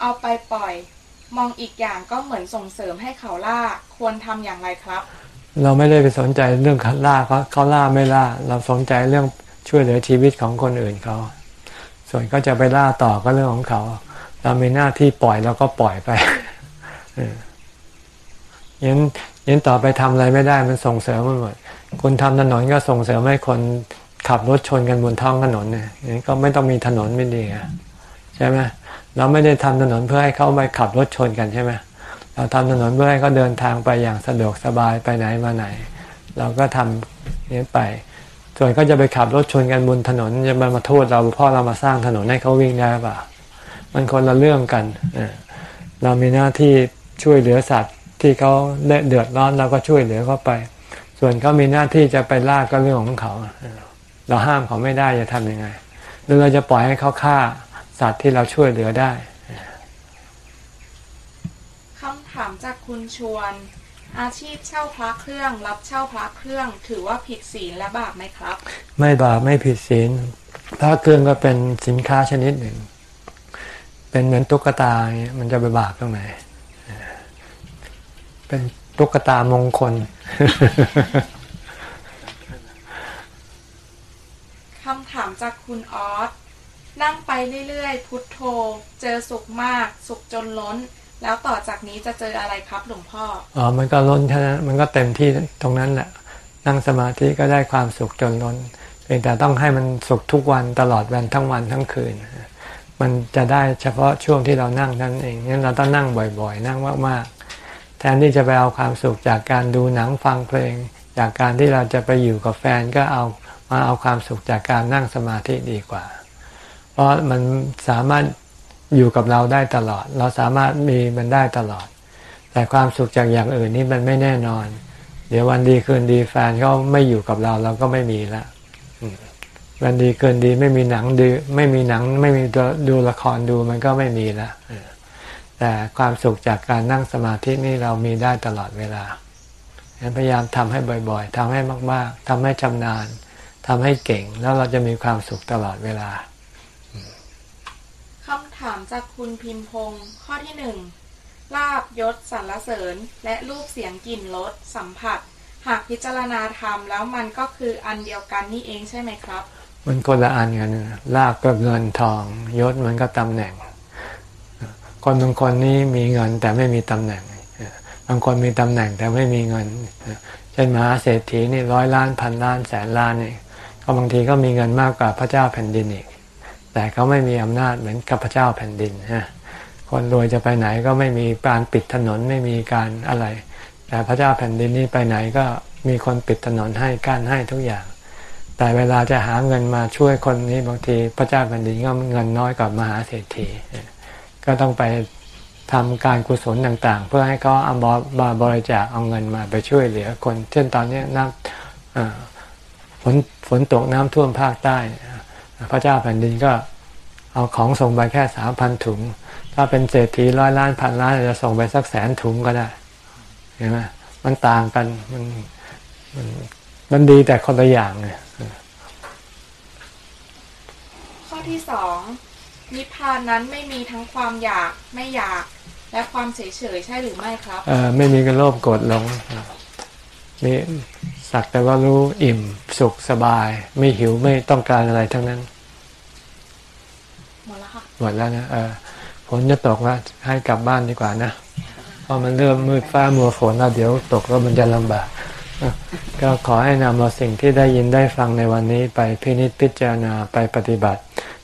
เอาไปปล่อย มองอีกอย่างก็เหมือนส่งเสริมให้เขาล่าควรทำอย่างไรครับ เราไม่ได้ไปสนใจเรื่องล่าเขาเขาล่าไม่ล่า เราสนใจเรื่องช่วยเหลือชีวิตของคนอื่นเขา ส่วนก็จะไปล่าต่อก็เรื่องของเขา เรามีหน้าที่ปล่อยเราก็ปล่อยไป เออ ยันยันต่อไปทำอะไรไม่ได้มันส่งเสริมมันหมดคุณทำถนนก็ส่งเสริมให้คนขับรถชนกันบนท้องถนนเนี่ยอย่งก็ไม่ต้องมีถนนไม่ดีอะใช่ไหมเราไม่ได้ทำถนนเพื่อให้เขาไปขับรถชนกันใช่ไหมเราทำถนนเพื่อให้เขาเดินทางไปอย่างสะดวกสบายไปไหนมาไหน เราก็ทำนี้ไปส่วนก็จะไปขับรถชนกันบนถนนจะมามาโทษเราเพราะเรามาสร้างถนนให้เขาวิ่งได้ป่ะมันคนละเรื่องกันเออเรามีหน้าที่ช่วยเหลือสัตว์ ที่เขาเดือดร้อนเราก็ช่วยเหลือเขาไป ส่วนเขามีหน้าที่จะไปล่าก็เรื่องของเขาเออเราห้ามเขาไม่ได้จะทำยังไง หรือเราจะปล่อยให้เขาฆ่าสัตว์ที่เราช่วยเหลือได้คำถามจากคุณชวน อาชีพเช่าพระเครื่อง รับเช่าพระเครื่อง ถือว่าผิดศีลและบาปไหมครับ ไม่บาปไม่ผิดศีลพระเครื่องก็เป็นสินค้าชนิดหนึ่ง เป็นเหมือนตุ๊กตาอย่างเงี้ยมันจะไปบาปตรงไหน เป็นตุ๊กตามงคลคำถามจากคุณออสนั่งไปเรื่อยๆ พุทโธ เจอสุขมาก สุขจนล้น แล้วต่อจากนี้จะเจออะไรครับหลวงพ่ออ๋อมันก็ล้นแค่นั้นมันก็เต็มที่ตรงนั้นแหละนั่งสมาธิก็ได้ความสุขจนล้นเพียงแต่ต้องให้มันสุขทุกวันตลอดวันทั้งวันทั้งคืน มันจะได้เฉพาะช่วงที่เรานั่งนั่นเองงั้นเราต้องนั่งบ่อย ๆ นั่งมากๆ แทนที่จะไปเอาความสุขจากการดูหนังฟังเพลง จากการที่เราจะไปอยู่กับแฟนก็เอามาเอาความสุขจากการนั่งสมาธิดีกว่า เพราะมันสามารถอยู่กับเราได้ตลอด เราสามารถมีมันได้ตลอด แต่ความสุขจากอย่างอื่นนี่มันไม่แน่นอน เดี๋ยววันดีคืนดีแฟนก็ไม่อยู่กับเราเราก็ไม่มีละวันดีคืนดีไม่มีหนังดูไม่มีหนัง ไม่มีดูละครดูมันก็ไม่มีละ แต่ความสุขจากการนั่งสมาธินี่เรามีได้ตลอดเวลาฉะนั้นพยายามทำให้บ่อยๆทำให้มาก ๆทำให้ชำนาญทำให้เก่งแล้วเราจะมีความสุขตลอดเวลาคำถามจากคุณพิมพงศ์ข้อที่หนึ่งลาบยศสรรเสริญ และรูปเสียงกลิ่นรสสัมผัส หากพิจารณาธรรมแล้วมันก็คืออันเดียวกันนี่เองใช่ไหมครับ มันคนละอันกันนะลาบก็เงินทอง ยศมันก็ตำแหน่ง คนบางคนนี่มีเงินแต่ไม่มีตำแหน่ง บางคนมีตำแหน่งแต่ไม่มีเงิน เช่นมหาเศรษฐีนี่ร้อยล้านพันล้านแสนล้านนี่ก็บางทีก็มีเงินมากกว่าพระเจ้าแผ่นดินอีก แต่เขาไม่มีอำนาจเหมือนกับพระเจ้าแผ่นดินฮะคนรวยจะไปไหนก็ไม่มีการปิดถนนไม่มีการอะไร แต่พระเจ้าแผ่นดินนี่ไปไหนก็มีคนปิดถนนให้กั้นให้ทุกอย่าง แต่เวลาจะหาเงินมาช่วยคนนี้บางทีพระเจ้าแผ่นดินก็เงินน้อยกว่ามหาเศรษฐี ก็ต้องไปทำการกุศลต่างๆ เพื่อให้เขาเอาบาบริจาคเอาเงินมาไปช่วยเหลือคน เช่นตอนนี้น้ำฝนฝนตกน้ำท่วมภาคใต้ พระเจ้าแผ่นดินก็เอาของส่งไปแค่สามพันถุง ถ้าเป็นเศรษฐีร้อยล้านพันล้านอาจจะส่งไปสักแสนถุงก็ได้เห็นไหมมันต่างกันมันมันมันดีแต่คนละอย่างเนี่ยข้อที่สอง นิพพานนั้นไม่มีทั้งความอยากไม่อยาก และความเฉยเฉยๆใช่หรือไม่ครับเออไม่มีกระโลภโกรธหลงมีสักแต่ว่ารู้อิ่มสุขสบาย ไม่หิวไม่ต้องการอะไรทั้งนั้นหมดแล้วค่ะหมดแล้วนะเออฝนจะตกแล้วให้กลับบ้านดีกว่านะเพราะมันเริ่มมืดฟ้ามัวฝนแล้วเดี๋ยวตกแล้วมันจะลำบากอะก็ขอให้นำเอาสิ่งที่ได้ยินได้ฟังในวันนี้ไปพินิจพิจารณาไปปฏิบัติ